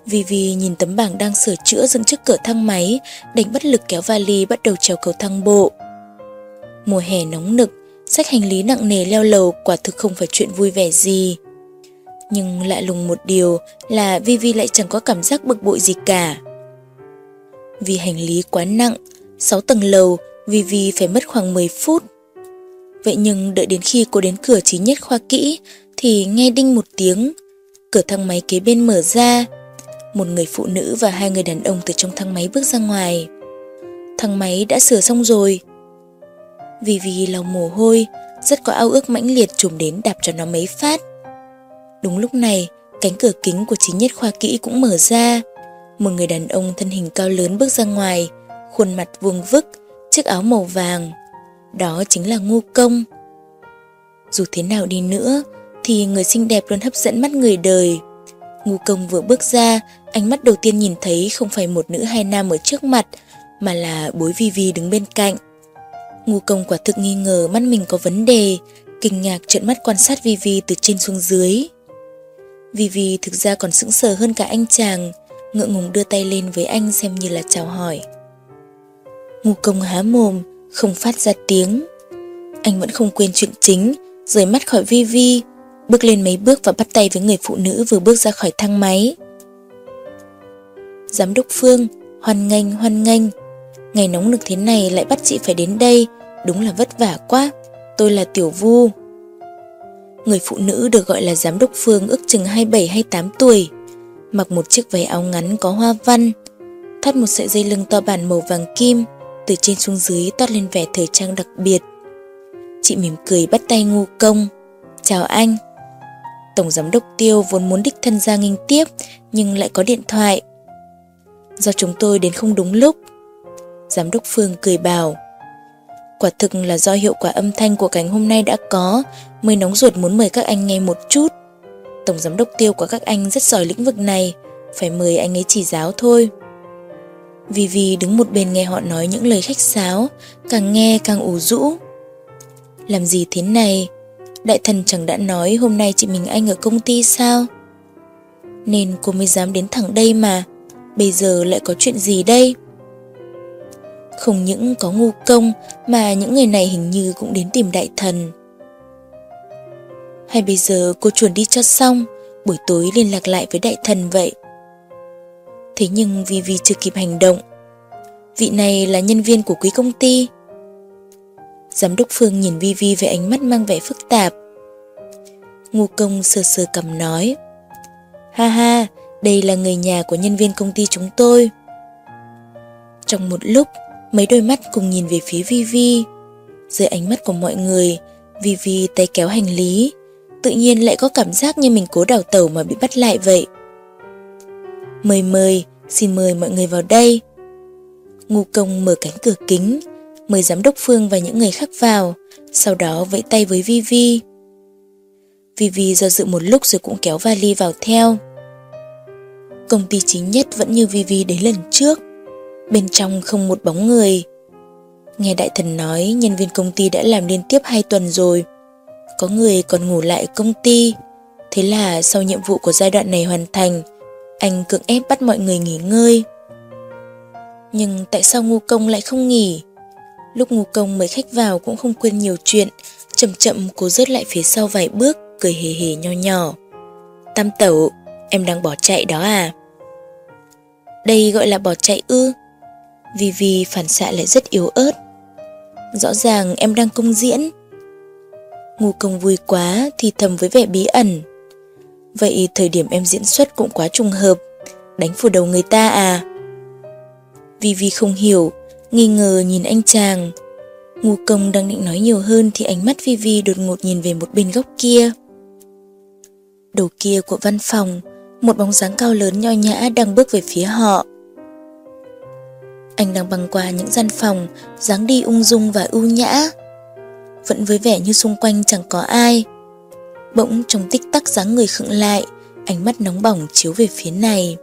Speaker 1: Vivi nhìn tấm bảng đang sửa chữa dựng trước cửa thang máy, đành bất lực kéo vali bắt đầu trèo cầu thang bộ. Mùa hè nóng nực, sách hành lý nặng nề leo lầu quả thực không phải chuyện vui vẻ gì. Nhưng lạ lùng một điều là Vivi lại chẳng có cảm giác bực bội gì cả. Vì hành lý quá nặng, 6 tầng lầu, Vivi phải mất khoảng 10 phút. Vậy nhưng đợi đến khi cô đến cửa trí nhất khoa kỹ thì nghe đinh một tiếng. Cửa thang máy kế bên mở ra. Một người phụ nữ và hai người đàn ông từ trong thang máy bước ra ngoài. Thang máy đã sửa xong rồi. Vivi lòng mồ hôi, rất có ao ước mãnh liệt trùm đến đạp cho nó mấy phát. Đúng lúc này, cánh cửa kính của chính nhất khoa kỹ cũng mở ra. Một người đàn ông thân hình cao lớn bước ra ngoài, khuôn mặt vuông vức, chiếc áo màu vàng. Đó chính là ngu công. Dù thế nào đi nữa, thì người xinh đẹp luôn hấp dẫn mắt người đời. Ngu công vừa bước ra, ánh mắt đầu tiên nhìn thấy không phải một nữ hai nam ở trước mặt, mà là bối vi vi đứng bên cạnh. Ngu công quả thực nghi ngờ mắt mình có vấn đề, kinh ngạc trợn mắt quan sát Vi Vi từ trên xuống dưới. Vi Vi thực ra còn sững sờ hơn cả anh chàng, ngượng ngùng đưa tay lên với anh xem như là chào hỏi. Ngu công há mồm, không phát ra tiếng. Anh vẫn không quên chuyện chính, rời mắt khỏi Vi Vi, bước lên mấy bước và bắt tay với người phụ nữ vừa bước ra khỏi thang máy. Giám đốc Phương, hoan nghênh, hoan nghênh. Ngày nóng nực thế này lại bắt chị phải đến đây, đúng là vất vả quá. Tôi là Tiểu Vu. Người phụ nữ được gọi là giám đốc Phương ước chừng 27-28 tuổi, mặc một chiếc váy áo ngắn có hoa văn, thắt một sợi dây lưng to bản màu vàng kim, từ trên xuống dưới toát lên vẻ thời trang đặc biệt. Chị mỉm cười bắt tay ngu công. Chào anh. Tổng giám đốc Tiêu vốn muốn đích thân ra nghinh tiếp nhưng lại có điện thoại. Do chúng tôi đến không đúng lúc. Giám đốc Phương cười bảo. Quả thực là do hiệu quả âm thanh của cảnh hôm nay đã có mới nóng ruột muốn mời các anh nghe một chút. Tổng giám đốc Tiêu của các anh rất giỏi lĩnh vực này, phải mời anh ấy chỉ giáo thôi. Vì vì đứng một bên nghe họ nói những lời khách sáo, càng nghe càng ủ rũ. Làm gì thế này? Đại thần chẳng đã nói hôm nay chị mình anh ở công ty sao? Nên cô mới dám đến thẳng đây mà, bây giờ lại có chuyện gì đây? Không những có ngu công mà những người này hình như cũng đến tìm đại thần. Hay bây giờ cô chuẩn đi cho xong, buổi tối liên lạc lại với đại thần vậy? Thế nhưng vì vì chưa kịp hành động, vị này là nhân viên của quý công ty. Giám đốc Phương nhìn Vi Vi với ánh mắt mang vẻ phức tạp. Ngu công sờ sờ cầm nói. Ha ha, đây là người nhà của nhân viên công ty chúng tôi. Trong một lúc, mấy đôi mắt cùng nhìn về phía Vi Vi. Dưới ánh mắt của mọi người, Vi Vi tay kéo hành lý, tự nhiên lại có cảm giác như mình cố đào tẩu mà bị bắt lại vậy. Mời mời, xin mời mọi người vào đây. Ngu công mở cánh cửa kính, mời giám đốc Phương và những người khác vào, sau đó vẫy tay với Vi Vi. Vi Vi do dự một lúc rồi cũng kéo vali vào theo. Công ty chính nhất vẫn như Vi Vi đến lần trước, bên trong không một bóng người. Nghe đại thần nói nhân viên công ty đã làm liên tiếp 2 tuần rồi, có người còn ngủ lại công ty. Thế là sau nhiệm vụ của giai đoạn này hoàn thành, anh cưỡng ép bắt mọi người nghỉ ngơi. Nhưng tại sao ngu công lại không nghỉ? Lúc ngu công mời khách vào cũng không quên nhiều chuyện, chậm chậm cố rớt lại phía sau vài bước. cười hề hề nho nhỏ. Tam tẩu, em đang bỏ chạy đó à? Đây gọi là bỏ chạy ư? Vì vì phản xạ lại rất yếu ớt. Rõ ràng em đang công diễn. Ngu công vui quá thì thầm với vẻ bí ẩn. Vậy thời điểm em diễn xuất cũng quá trùng hợp, đánh phủ đầu người ta à? Vivi không hiểu, nghi ngờ nhìn anh chàng. Ngu công đang định nói nhiều hơn thì ánh mắt Vivi đột ngột nhìn về một bên góc kia. Đầu kia của văn phòng, một bóng dáng cao lớn nho nhã đang bước về phía họ. Anh đang băng qua những gian phòng, dáng đi ung dung và ưu nhã. Vẫn với vẻ như xung quanh chẳng có ai. Bỗng trong tích tắc dáng người khựng lại, ánh mắt nóng bỏng chiếu về phía này.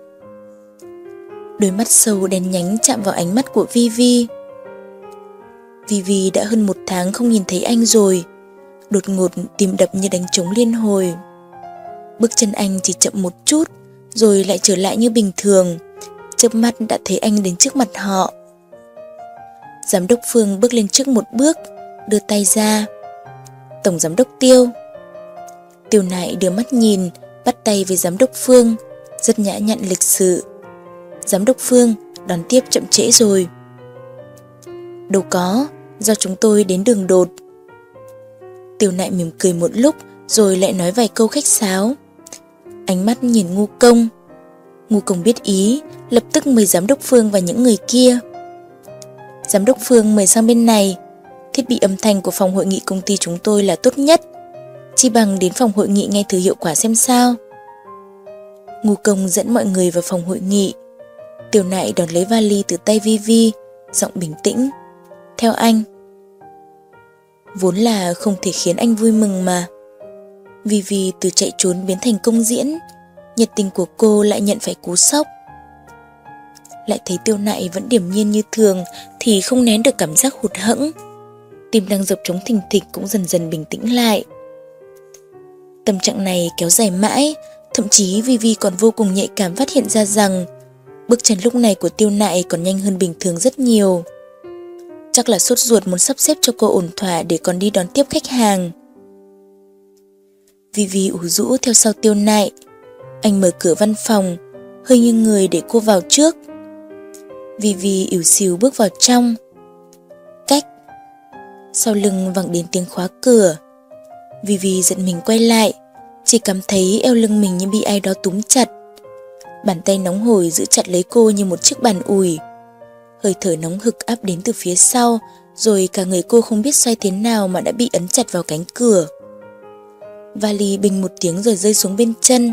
Speaker 1: Đôi mắt sâu đen nhánh chạm vào ánh mắt của Vi Vi. Vi Vi đã hơn một tháng không nhìn thấy anh rồi. Đột ngột tim đập như đánh trống liên hồi. Bước chân anh chỉ chậm một chút, rồi lại trở lại như bình thường. Chớp mắt đã thấy anh đến trước mặt họ. Giám đốc Phương bước lên trước một bước, đưa tay ra. Tổng giám đốc Tiêu. Tiêu nại đưa mắt nhìn, bắt tay với giám đốc Phương, rất nhã nhặn lịch sự. Giám đốc Phương, đón tiếp chậm trễ rồi. Đâu có, do chúng tôi đến đường đột. Tiêu nại mỉm cười một lúc rồi lại nói vài câu khách sáo. Ánh mắt nhìn ngu công. Ngu công biết ý, lập tức mời giám đốc Phương và những người kia. Giám đốc Phương mời sang bên này. Thiết bị âm thanh của phòng hội nghị công ty chúng tôi là tốt nhất. Chi bằng đến phòng hội nghị nghe thử hiệu quả xem sao. ngô công dẫn mọi người vào phòng hội nghị. Tiểu nại đón lấy vali từ tay Vi Vi, giọng bình tĩnh. Theo anh. Vốn là không thể khiến anh vui mừng mà. Vi Vi từ chạy trốn biến thành công diễn, nhiệt tình của cô lại nhận phải cú sốc. Lại thấy tiêu nại vẫn điểm nhiên như thường thì không nén được cảm giác hụt hẫng. Tim đang dập trống thình thịch cũng dần dần bình tĩnh lại. Tâm trạng này kéo dài mãi, thậm chí Vi Vi còn vô cùng nhạy cảm phát hiện ra rằng Bước chân lúc này của tiêu nại còn nhanh hơn bình thường rất nhiều. Chắc là sốt ruột muốn sắp xếp cho cô ổn thỏa để còn đi đón tiếp khách hàng. Vivi ủ rũ theo sau tiêu nại. Anh mở cửa văn phòng, hơi như người để cô vào trước. Vivi ỉu xìu bước vào trong. Cách. Sau lưng vẳng đến tiếng khóa cửa. Vivi giận mình quay lại, chỉ cảm thấy eo lưng mình như bị ai đó túm chặt. Bàn tay nóng hổi giữ chặt lấy cô như một chiếc bàn ủi. Hơi thở nóng hực áp đến từ phía sau, rồi cả người cô không biết xoay thế nào mà đã bị ấn chặt vào cánh cửa. Vali bình một tiếng rồi rơi xuống bên chân.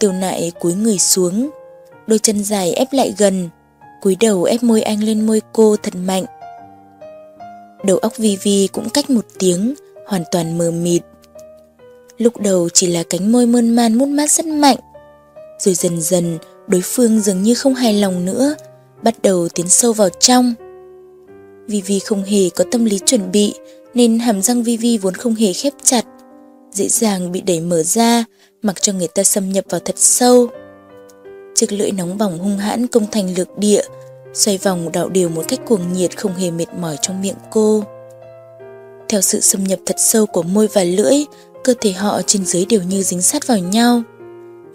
Speaker 1: Tiểu nại cúi người xuống, đôi chân dài ép lại gần, cúi đầu ép môi anh lên môi cô thật mạnh. Đầu óc Vi Vi cũng cách một tiếng, hoàn toàn mờ mịt. Lúc đầu chỉ là cánh môi mơn man mút mát rất mạnh, rồi dần dần đối phương dường như không hài lòng nữa, bắt đầu tiến sâu vào trong. Vivi không hề có tâm lý chuẩn bị nên hàm răng Vivi vốn không hề khép chặt, dễ dàng bị đẩy mở ra, mặc cho người ta xâm nhập vào thật sâu. Chiếc lưỡi nóng bỏng hung hãn công thành lược địa, xoay vòng đảo đều một cách cuồng nhiệt không hề mệt mỏi trong miệng cô. Theo sự xâm nhập thật sâu của môi và lưỡi, cơ thể họ trên dưới đều như dính sát vào nhau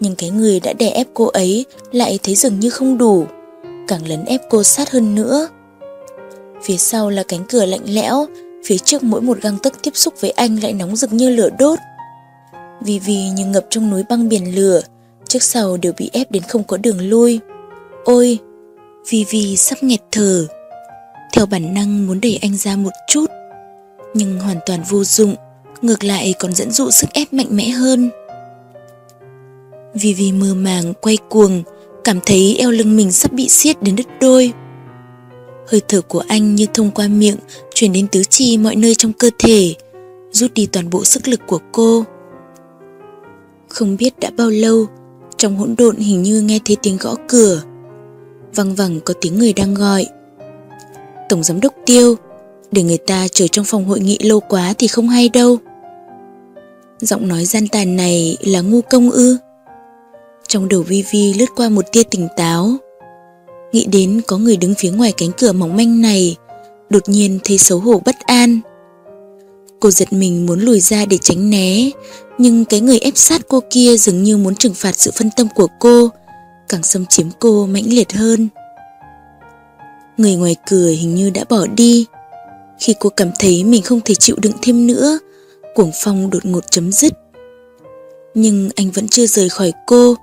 Speaker 1: nhưng cái người đã đè ép cô ấy lại thấy dường như không đủ, càng lấn ép cô sát hơn nữa. Phía sau là cánh cửa lạnh lẽo, phía trước mỗi một găng tấc tiếp xúc với anh lại nóng rực như lửa đốt. Vì vì như ngập trong núi băng biển lửa, trước sau đều bị ép đến không có đường lui. Ôi, Vivi sắp nghẹt thở. Theo bản năng muốn đẩy anh ra một chút, nhưng hoàn toàn vô dụng, ngược lại còn dẫn dụ sức ép mạnh mẽ hơn. Vivi mơ màng quay cuồng, cảm thấy eo lưng mình sắp bị siết đến đứt đôi. Hơi thở của anh như thông qua miệng truyền đến tứ chi mọi nơi trong cơ thể, rút đi toàn bộ sức lực của cô. Không biết đã bao lâu, trong hỗn độn hình như nghe thấy tiếng gõ cửa. Văng vẳng có tiếng người đang gọi. Tổng giám đốc Tiêu, để người ta chờ trong phòng hội nghị lâu quá thì không hay đâu. Giọng nói gian tàn này là ngu công ư? Trong đầu Vi Vi lướt qua một tia tỉnh táo. Nghĩ đến có người đứng phía ngoài cánh cửa mỏng manh này, đột nhiên thấy xấu hổ bất an. Cô giật mình muốn lùi ra để tránh né, nhưng cái người ép sát cô kia dường như muốn trừng phạt sự phân tâm của cô, càng xâm chiếm cô mãnh liệt hơn. Người ngoài cửa hình như đã bỏ đi. Khi cô cảm thấy mình không thể chịu đựng thêm nữa, cuồng phong đột ngột chấm dứt. Nhưng anh vẫn chưa rời khỏi cô,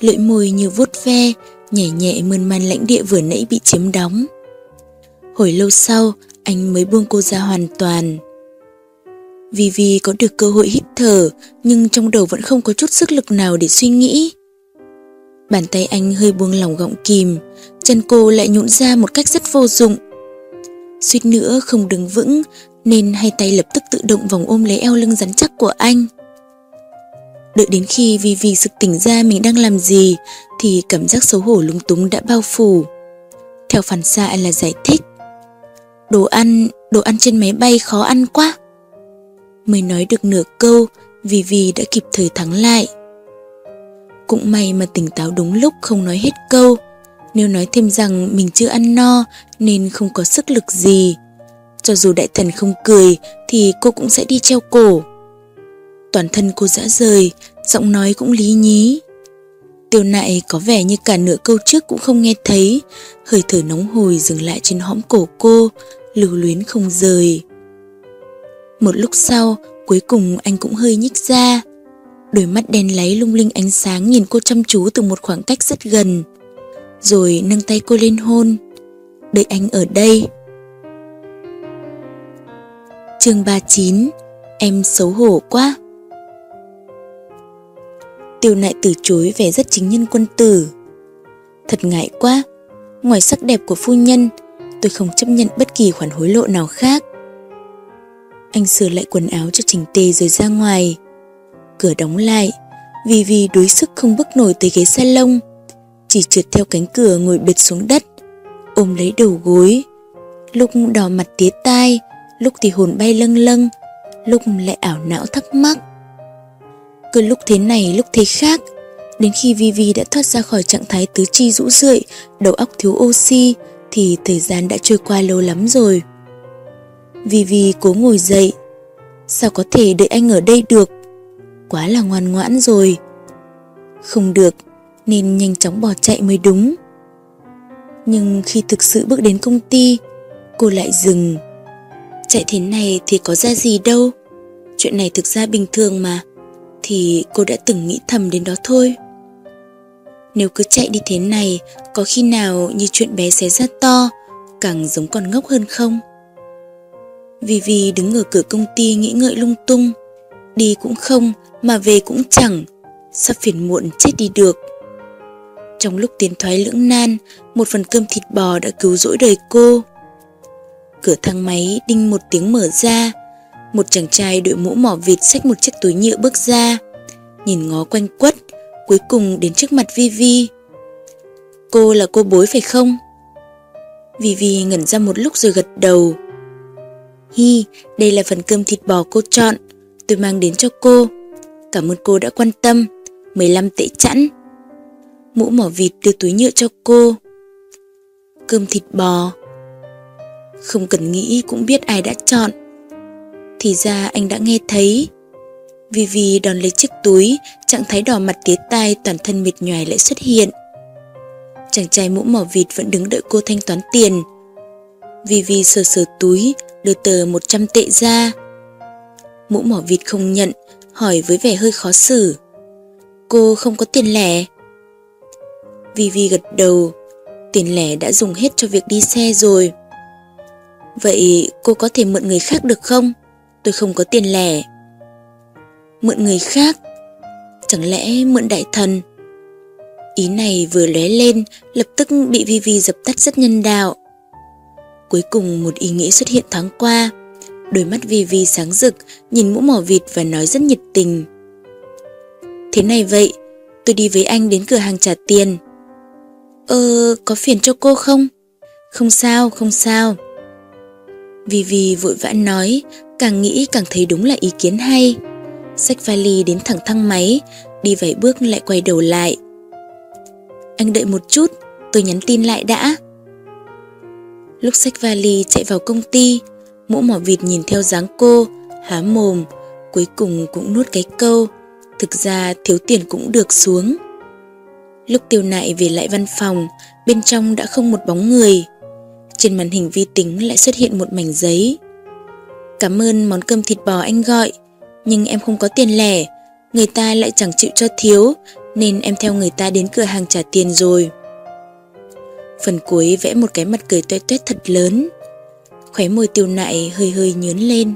Speaker 1: lưỡi môi như vuốt ve, nhẹ nhẹ mơn man lãnh địa vừa nãy bị chiếm đóng. Hồi lâu sau, anh mới buông cô ra hoàn toàn. Vivi có được cơ hội hít thở, nhưng trong đầu vẫn không có chút sức lực nào để suy nghĩ. Bàn tay anh hơi buông lỏng gọng kìm, chân cô lại nhũn ra một cách rất vô dụng. Suýt nữa không đứng vững, nên hai tay lập tức tự động vòng ôm lấy eo lưng rắn chắc của anh. Đợi đến khi Vivi sực tỉnh ra mình đang làm gì thì cảm giác xấu hổ lúng túng đã bao phủ. Theo phản xạ là giải thích. Đồ ăn, đồ ăn trên máy bay khó ăn quá. Mới nói được nửa câu, vì vì đã kịp thời thắng lại. Cũng may mà tỉnh táo đúng lúc không nói hết câu. Nếu nói thêm rằng mình chưa ăn no nên không có sức lực gì. Cho dù đại thần không cười thì cô cũng sẽ đi treo cổ. Toàn thân cô dã rời, giọng nói cũng lý nhí. Tiêu nại có vẻ như cả nửa câu trước cũng không nghe thấy, hơi thở nóng hồi dừng lại trên hõm cổ cô, lưu luyến không rời. Một lúc sau, cuối cùng anh cũng hơi nhích ra. Đôi mắt đen láy lung linh ánh sáng nhìn cô chăm chú từ một khoảng cách rất gần. Rồi nâng tay cô lên hôn. Đợi anh ở đây. chương 39 Em xấu hổ quá. Tiêu nại từ chối vẻ rất chính nhân quân tử. Thật ngại quá, ngoài sắc đẹp của phu nhân, tôi không chấp nhận bất kỳ khoản hối lộ nào khác. Anh sửa lại quần áo cho chỉnh tề rồi ra ngoài. Cửa đóng lại, vì vì đuối sức không bước nổi tới ghế salon, chỉ trượt theo cánh cửa ngồi bệt xuống đất, ôm lấy đầu gối. Lúc đỏ mặt tía tai, lúc thì hồn bay lâng lâng, lúc lại ảo não thắc mắc. Cứ lúc thế này lúc thế khác Đến khi Vivi đã thoát ra khỏi trạng thái tứ chi rũ rượi Đầu óc thiếu oxy Thì thời gian đã trôi qua lâu lắm rồi Vivi cố ngồi dậy. Sao có thể đợi anh ở đây được? Quá là ngoan ngoãn rồi. Không được Nên nhanh chóng bỏ chạy mới đúng. Nhưng khi thực sự bước đến công ty Cô lại dừng. Chạy thế này thì có ra gì đâu. Chuyện này thực ra bình thường mà thì cô đã từng nghĩ thầm đến đó thôi. Nếu cứ chạy đi thế này, có khi nào như chuyện bé xé ra to, càng giống con ngốc hơn không? Vivi đứng ở cửa công ty nghĩ ngợi lung tung, đi cũng không mà về cũng chẳng, sắp phiền muộn chết đi được. Trong lúc tiến thoái lưỡng nan, một phần cơm thịt bò đã cứu rỗi đời cô. Cửa thang máy đinh một tiếng mở ra, một chàng trai đội mũ mỏ vịt xách một chiếc túi nhựa bước ra, nhìn ngó quanh quất, cuối cùng đến trước mặt Vivi. Cô là cô bối phải không? Vivi ngẩn ra một lúc rồi gật đầu. Hi, đây là phần cơm thịt bò cô chọn, tôi mang đến cho cô. Cảm ơn cô đã quan tâm, 15 tệ chẵn. Mũ mỏ vịt đưa túi nhựa cho cô. Cơm thịt bò. Không cần nghĩ cũng biết ai đã chọn. Thì ra anh đã nghe thấy. Vivi đòn lấy chiếc túi, trạng thái đỏ mặt tía tai toàn thân mệt nhoài lại xuất hiện. Chàng trai mũ mỏ vịt vẫn đứng đợi cô thanh toán tiền. Vivi sờ sờ túi, đưa tờ 100 tệ ra. Mũ mỏ vịt không nhận, hỏi với vẻ hơi khó xử. Cô không có tiền lẻ. Vivi gật đầu, tiền lẻ đã dùng hết cho việc đi xe rồi. Vậy cô có thể mượn người khác được không? tôi không có tiền lẻ. Mượn người khác? Chẳng lẽ mượn đại thần? Ý này vừa lóe lên, lập tức bị Vivi dập tắt rất nhân đạo. Cuối cùng một ý nghĩ xuất hiện thoáng qua. Đôi mắt Vivi sáng rực, nhìn mũ mỏ vịt và nói rất nhiệt tình. Thế này vậy, tôi đi với anh đến cửa hàng trả tiền. Ờ, có phiền cho cô không? Không sao, không sao. Vivi vội vã nói, Càng nghĩ càng thấy đúng là ý kiến hay. Xách vali đến thẳng thang máy, đi vài bước lại quay đầu lại. Anh đợi một chút, tôi nhắn tin lại đã. Lúc xách vali chạy vào công ty, mũ mỏ vịt nhìn theo dáng cô, há mồm, cuối cùng cũng nuốt cái câu. Thực ra thiếu tiền cũng được xuống. Lúc tiêu nại về lại văn phòng, bên trong đã không một bóng người. Trên màn hình vi tính lại xuất hiện một mảnh giấy. Cảm ơn món cơm thịt bò anh gọi, nhưng em không có tiền lẻ, người ta lại chẳng chịu cho thiếu, nên em theo người ta đến cửa hàng trả tiền rồi. Phần cuối vẽ một cái mặt cười tuét tuét thật lớn. Khóe môi tiêu nại hơi hơi nhướn lên.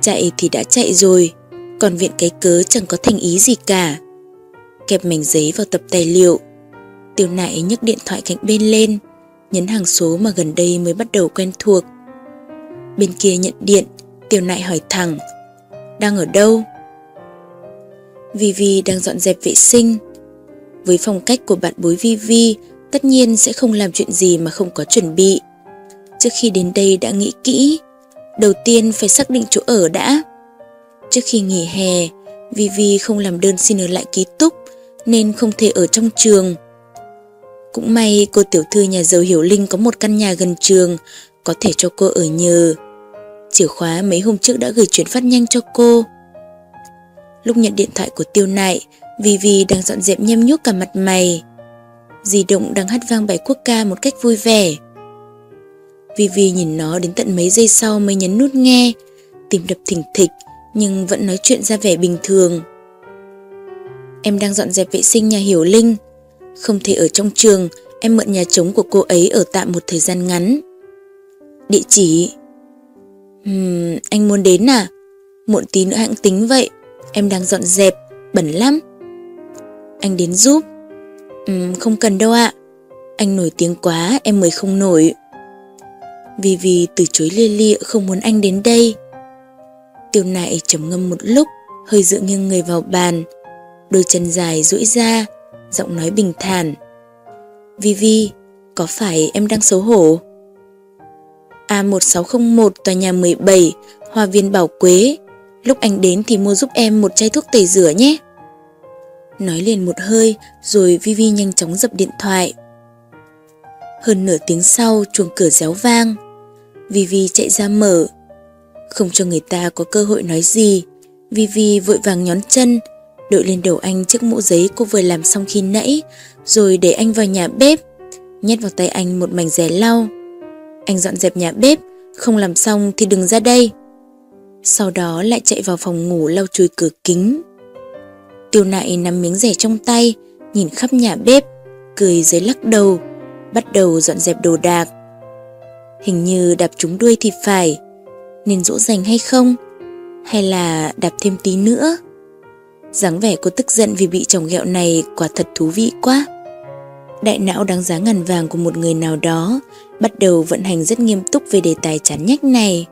Speaker 1: Chạy thì đã chạy rồi, còn viện cái cớ chẳng có thành ý gì cả. Kẹp mảnh giấy vào tập tài liệu. Tiêu nại nhấc điện thoại cạnh bên lên, nhấn hàng số mà gần đây mới bắt đầu quen thuộc. Bên kia nhận điện, Tiêu nại hỏi thẳng, đang ở đâu? Vivi đang dọn dẹp vệ sinh. Với phong cách của bạn bối Vivi, tất nhiên sẽ không làm chuyện gì mà không có chuẩn bị. Trước khi đến đây đã nghĩ kỹ, đầu tiên phải xác định chỗ ở đã. Trước khi nghỉ hè, Vivi không làm đơn xin ở lại ký túc nên không thể ở trong trường. Cũng may cô tiểu thư nhà giàu Hiểu Linh có một căn nhà gần trường, có thể cho cô ở nhờ. Chìa khóa mấy hôm trước đã gửi chuyển phát nhanh cho cô. Lúc nhận điện thoại của tiêu nại, Vivi đang dọn dẹp nhem nhúc cả mặt mày. Di động đang hát vang bài quốc ca một cách vui vẻ. Vivi nhìn nó đến tận mấy giây sau mới nhấn nút nghe, tim đập thình thịch nhưng vẫn nói chuyện ra vẻ bình thường. Em đang dọn dẹp vệ sinh nhà Hiểu Linh. Không thể ở trong trường, em mượn nhà trống của cô ấy ở tạm một thời gian ngắn. Địa chỉ Uhm, anh muốn đến à? Muộn tí nữa hãng tính vậy. Em đang dọn dẹp, bẩn lắm. Anh đến giúp. Um, không cần đâu ạ. Anh nổi tiếng quá, em mới không nổi. Vì vì từ chối lia lịa không muốn anh đến đây. Tiêu nại trầm ngâm một lúc, hơi dựa nghiêng người vào bàn. Đôi chân dài duỗi ra, giọng nói bình thản. Vivi, có phải em đang xấu hổ? A1601 tòa nhà 17, Hoa viên Bảo Quế. Lúc anh đến thì mua giúp em một chai thuốc tẩy rửa nhé. Nói liền một hơi rồi Vivi nhanh chóng dập điện thoại. Hơn nửa tiếng sau chuồng cửa réo vang. Vivi chạy ra mở. Không cho người ta có cơ hội nói gì. Vivi vội vàng nhón chân, đội lên đầu anh chiếc mũ giấy cô vừa làm xong khi nãy, rồi để anh vào nhà bếp, nhét vào tay anh một mảnh rẻ lau. Anh dọn dẹp nhà bếp, không làm xong thì đừng ra đây. Sau đó lại chạy vào phòng ngủ lau chùi cửa kính. Tiêu nại nắm miếng rẻ trong tay, nhìn khắp nhà bếp, cười dưới lắc đầu, bắt đầu dọn dẹp đồ đạc. Hình như đạp trúng đuôi thì phải, nên dỗ dành hay không? Hay là đạp thêm tí nữa? dáng vẻ cô tức giận vì bị chồng ghẹo này quả thật thú vị quá. Đại não đáng giá ngàn vàng của một người nào đó bắt đầu vận hành rất nghiêm túc về đề tài chán nhách này.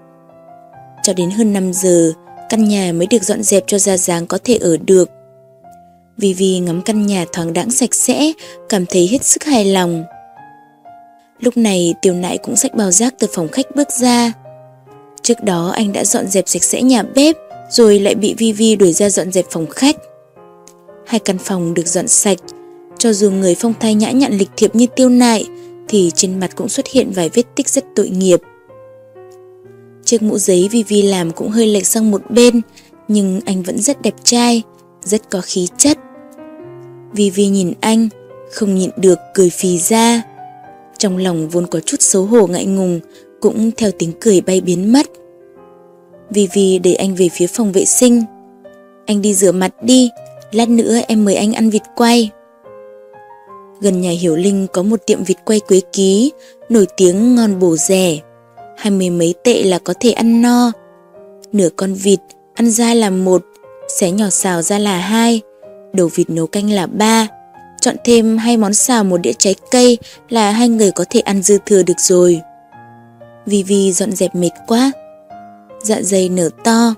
Speaker 1: Cho đến hơn 5 giờ, căn nhà mới được dọn dẹp cho ra dáng có thể ở được. Vivi ngắm căn nhà thoáng đãng sạch sẽ, cảm thấy hết sức hài lòng. Lúc này tiểu nại cũng xách bao rác từ phòng khách bước ra. Trước đó anh đã dọn dẹp sạch sẽ nhà bếp, rồi lại bị Vivi đuổi ra dọn dẹp phòng khách. Hai căn phòng được dọn sạch, cho dù người phong thai nhã nhặn lịch thiệp như tiêu nại, thì trên mặt cũng xuất hiện vài vết tích rất tội nghiệp. Chiếc mũ giấy Vivi làm cũng hơi lệch sang một bên, nhưng anh vẫn rất đẹp trai, rất có khí chất. Vivi nhìn anh, không nhịn được cười phì ra. Trong lòng vốn có chút xấu hổ ngại ngùng, cũng theo tiếng cười bay biến mất. Vivi đẩy anh về phía phòng vệ sinh. Anh đi rửa mặt đi, lát nữa em mời anh ăn vịt quay. Gần nhà Hiểu Linh có một tiệm vịt quay quế ký, nổi tiếng ngon bổ rẻ. Hai mươi mấy tệ là có thể ăn no. Nửa con vịt, ăn ra là một, xé nhỏ xào ra là hai, đầu vịt nấu canh là ba. Chọn thêm hai món xào một đĩa trái cây là hai người có thể ăn dư thừa được rồi. Vivi dọn dẹp mệt quá. Dạ dày nở to,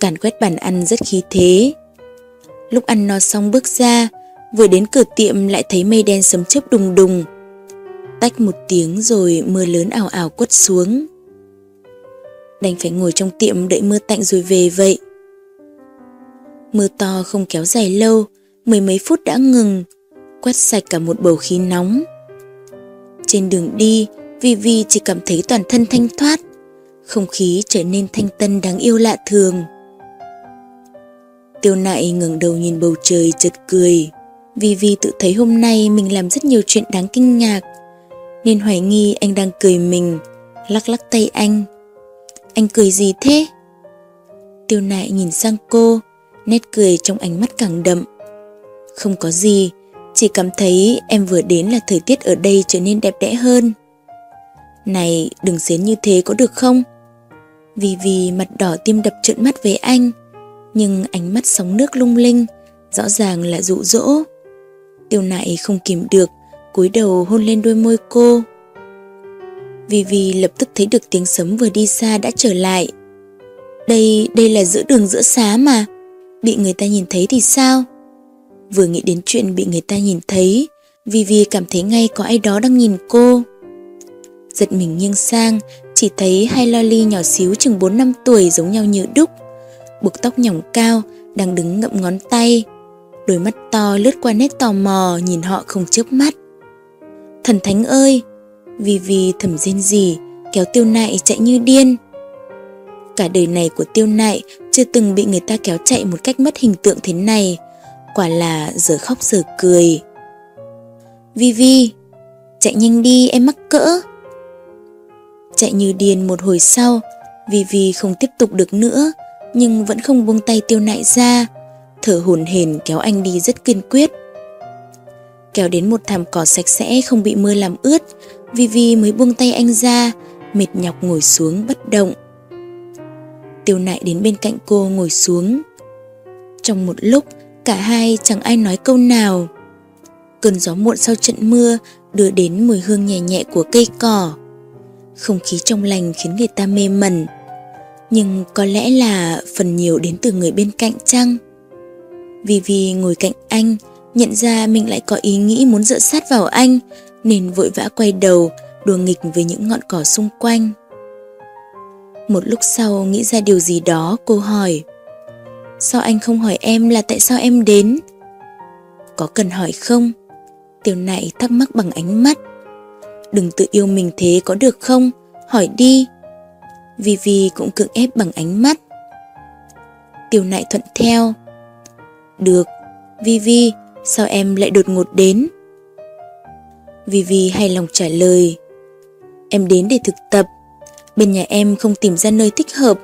Speaker 1: càn quét bàn ăn rất khí thế. Lúc ăn no xong bước ra, Vừa đến cửa tiệm lại thấy mây đen sấm chớp đùng đùng. Tách một tiếng rồi mưa lớn ảo ảo quất xuống. Đành phải ngồi trong tiệm đợi mưa tạnh rồi về vậy. Mưa to không kéo dài lâu, mười mấy phút đã ngừng, quét sạch cả một bầu khí nóng. Trên đường đi, Vivi chỉ cảm thấy toàn thân thanh thoát, không khí trở nên thanh tân đáng yêu lạ thường. Tiêu nại ngẩng đầu nhìn bầu trời chợt cười. Vivi tự thấy hôm nay mình làm rất nhiều chuyện đáng kinh ngạc. Nên hoài nghi anh đang cười mình, lắc lắc tay anh. Anh cười gì thế? Tiêu nại nhìn sang cô, nét cười trong ánh mắt càng đậm. Không có gì, chỉ cảm thấy em vừa đến là thời tiết ở đây trở nên đẹp đẽ hơn. Này, đừng xến như thế có được không? Vì vì mặt đỏ tim đập trợn mắt với anh, nhưng ánh mắt sóng nước lung linh, rõ ràng là dụ dỗ. Tiêu nại không kìm được, cúi đầu hôn lên đôi môi cô. Vì vì lập tức thấy được tiếng sấm vừa đi xa đã trở lại. Đây, đây là giữa đường giữa xá mà, bị người ta nhìn thấy thì sao? Vừa nghĩ đến chuyện bị người ta nhìn thấy, Vivi cảm thấy ngay có ai đó đang nhìn cô. Giật mình nghiêng sang, chỉ thấy hai loli nhỏ xíu chừng 4 năm tuổi giống nhau như đúc. Buộc tóc nhỏng cao, đang đứng ngậm ngón tay. Đôi mắt to lướt qua nét tò mò nhìn họ không chớp mắt. Thần thánh ơi! Vivi thầm rên gì, kéo tiêu nại chạy như điên. Cả đời này của tiêu nại chưa từng bị người ta kéo chạy một cách mất hình tượng thế này. Quả là giờ khóc giờ cười. Vi Vi, chạy nhanh đi em mắc cỡ. Chạy như điên một hồi sau, Vi Vi không tiếp tục được nữa, nhưng vẫn không buông tay tiêu nại ra, thở hổn hển kéo anh đi rất kiên quyết. Kéo đến một thảm cỏ sạch sẽ không bị mưa làm ướt, Vi Vi mới buông tay anh ra, mệt nhọc ngồi xuống bất động. Tiêu nại đến bên cạnh cô ngồi xuống. Trong một lúc, cả hai chẳng ai nói câu nào. Cơn gió muộn sau trận mưa đưa đến mùi hương nhẹ nhẹ của cây cỏ. Không khí trong lành khiến người ta mê mẩn. Nhưng có lẽ là phần nhiều đến từ người bên cạnh chăng? Vì vì ngồi cạnh anh, nhận ra mình lại có ý nghĩ muốn dựa sát vào anh, nên vội vã quay đầu, đùa nghịch với những ngọn cỏ xung quanh. Một lúc sau nghĩ ra điều gì đó, cô hỏi. Sao anh không hỏi em là tại sao em đến? Có cần hỏi không? Tiểu nại thắc mắc bằng ánh mắt. Đừng tự yêu mình thế có được không? Hỏi đi. Vì vì cũng cưỡng ép bằng ánh mắt. Tiểu nại thuận theo. Được, Vi Vi, sao em lại đột ngột đến? Vi Vi hài lòng trả lời. Em đến để thực tập. Bên nhà em không tìm ra nơi thích hợp,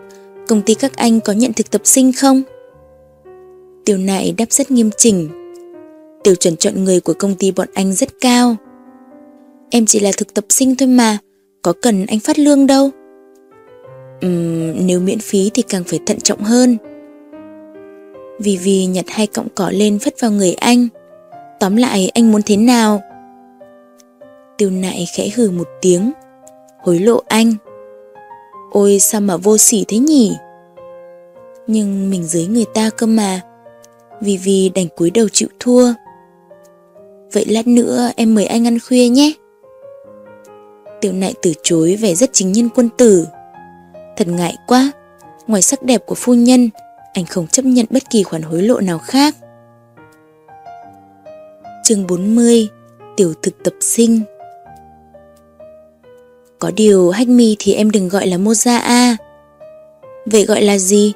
Speaker 1: công ty các anh có nhận thực tập sinh không? Tiểu nại đáp rất nghiêm chỉnh. Tiêu chuẩn chọn người của công ty bọn anh rất cao. Em chỉ là thực tập sinh thôi mà, có cần anh phát lương đâu. Uhm, nếu miễn phí thì càng phải thận trọng hơn. Vì vì nhặt hai cọng cỏ lên vất vào người anh. Tóm lại anh muốn thế nào? Tiêu nại khẽ hừ một tiếng. Hối lộ anh. Ôi sao mà vô sỉ thế nhỉ? Nhưng mình dưới người ta cơ mà. Vì vì đành cúi đầu chịu thua. Vậy lát nữa em mời anh ăn khuya nhé. Tiểu nại từ chối vẻ rất chính nhân quân tử. Thật ngại quá, ngoài sắc đẹp của phu nhân, anh không chấp nhận bất kỳ khoản hối lộ nào khác. chương 40 Tiểu thực tập sinh có điều hách mi thì em đừng gọi là Moza A. Vậy gọi là gì?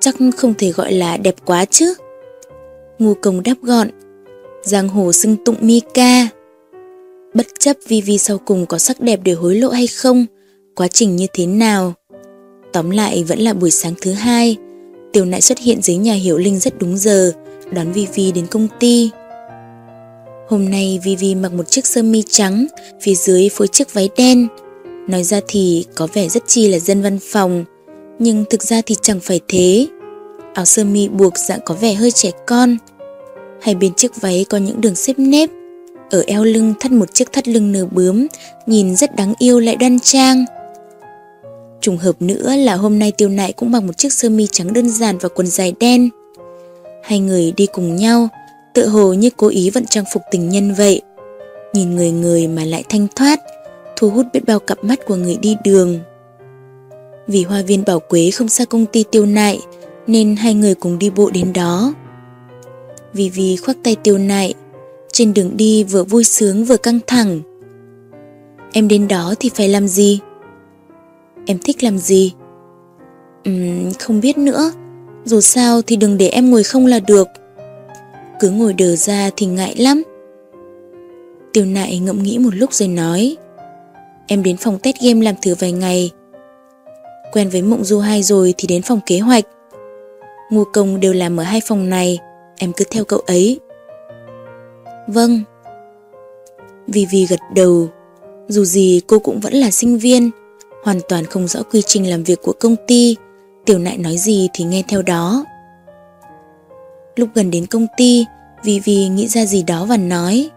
Speaker 1: Chắc không thể gọi là đẹp quá chứ. Ngu công đáp gọn, giang hồ xưng tụng Mika. Bất chấp Vivi sau cùng có sắc đẹp để hối lộ hay không, quá trình như thế nào. Tóm lại vẫn là buổi sáng thứ hai, Tiểu nại xuất hiện dưới nhà Hiểu Linh rất đúng giờ, đón Vivi đến công ty. Hôm nay Vivi mặc một chiếc sơ mi trắng, phía dưới phối chiếc váy đen. Nói ra thì có vẻ rất chi là dân văn phòng, nhưng thực ra thì chẳng phải thế. Áo sơ mi buộc dạng có vẻ hơi trẻ con. Hai bên chiếc váy có những đường xếp nếp. Ở eo lưng thắt một chiếc thắt lưng nở bướm, nhìn rất đáng yêu lại đoan trang. Trùng hợp nữa là hôm nay tiêu nại cũng mặc một chiếc sơ mi trắng đơn giản và quần dài đen. Hai người đi cùng nhau, tự hồ như cố ý vận trang phục tình nhân vậy. Nhìn người người mà lại thanh thoát, thu hút biết bao cặp mắt của người đi đường. Vì hoa viên bảo quế không xa công ty tiêu nại, nên hai người cùng đi bộ đến đó. Vì vì khoác tay tiêu nại, trên đường đi vừa vui sướng vừa căng thẳng. Em đến đó thì phải làm gì? Em thích làm gì? Uhm, không biết nữa, Dù sao thì đừng để em ngồi không là được. Cứ ngồi đờ ra thì ngại lắm. Tiêu nại ngẫm nghĩ một lúc rồi nói Em đến phòng test game làm thử vài ngày. Quen với mộng du hai rồi thì đến phòng kế hoạch. Ngô công đều làm ở hai phòng này, Em cứ theo cậu ấy. Vâng. Vì vì gật đầu. Dù gì cô cũng vẫn là sinh viên, Hoàn toàn không rõ quy trình làm việc của công ty. Tiểu nại nói gì thì nghe theo đó. Lúc gần đến công ty Vì vì nghĩ ra gì đó và nói,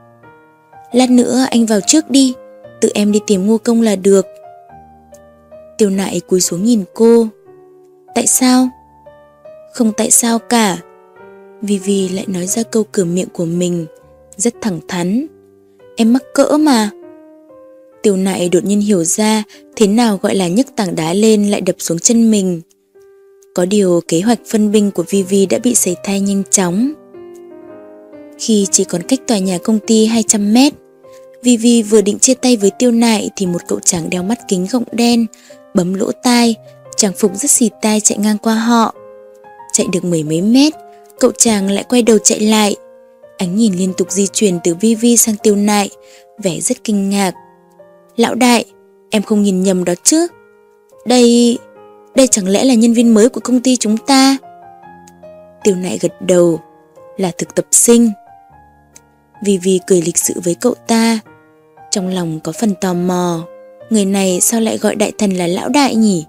Speaker 1: Lát nữa anh vào trước đi Tự em đi tìm ngô công là được. Tiêu nại cúi xuống nhìn cô. Tại sao? Không tại sao cả. Vì vì lại nói ra câu cửa miệng của mình, Rất thẳng thắn. Em mắc cỡ mà. Tiêu nại đột nhiên hiểu ra Thế nào gọi là nhấc tảng đá lên lại đập xuống chân mình. Có điều kế hoạch phân binh của Vivi đã bị xảy thai nhanh chóng. Khi chỉ còn cách tòa nhà công ty 200 mét Vivi vừa định chia tay với tiêu nại thì một cậu chàng đeo mắt kính gọng đen, bấm lỗ tai, trang phục rất xì tai chạy ngang qua họ. Chạy được mười mấy mét, cậu chàng lại quay đầu chạy lại. Ánh nhìn liên tục di chuyển từ Vivi sang tiêu nại, vẻ rất kinh ngạc. Lão đại, em không nhìn nhầm đó chứ? Đây... đây chẳng lẽ là nhân viên mới của công ty chúng ta? Tiêu nại gật đầu, là thực tập sinh. Vivi cười lịch sự với cậu ta, trong lòng có phần tò mò, người này sao lại gọi đại thần là lão đại nhỉ?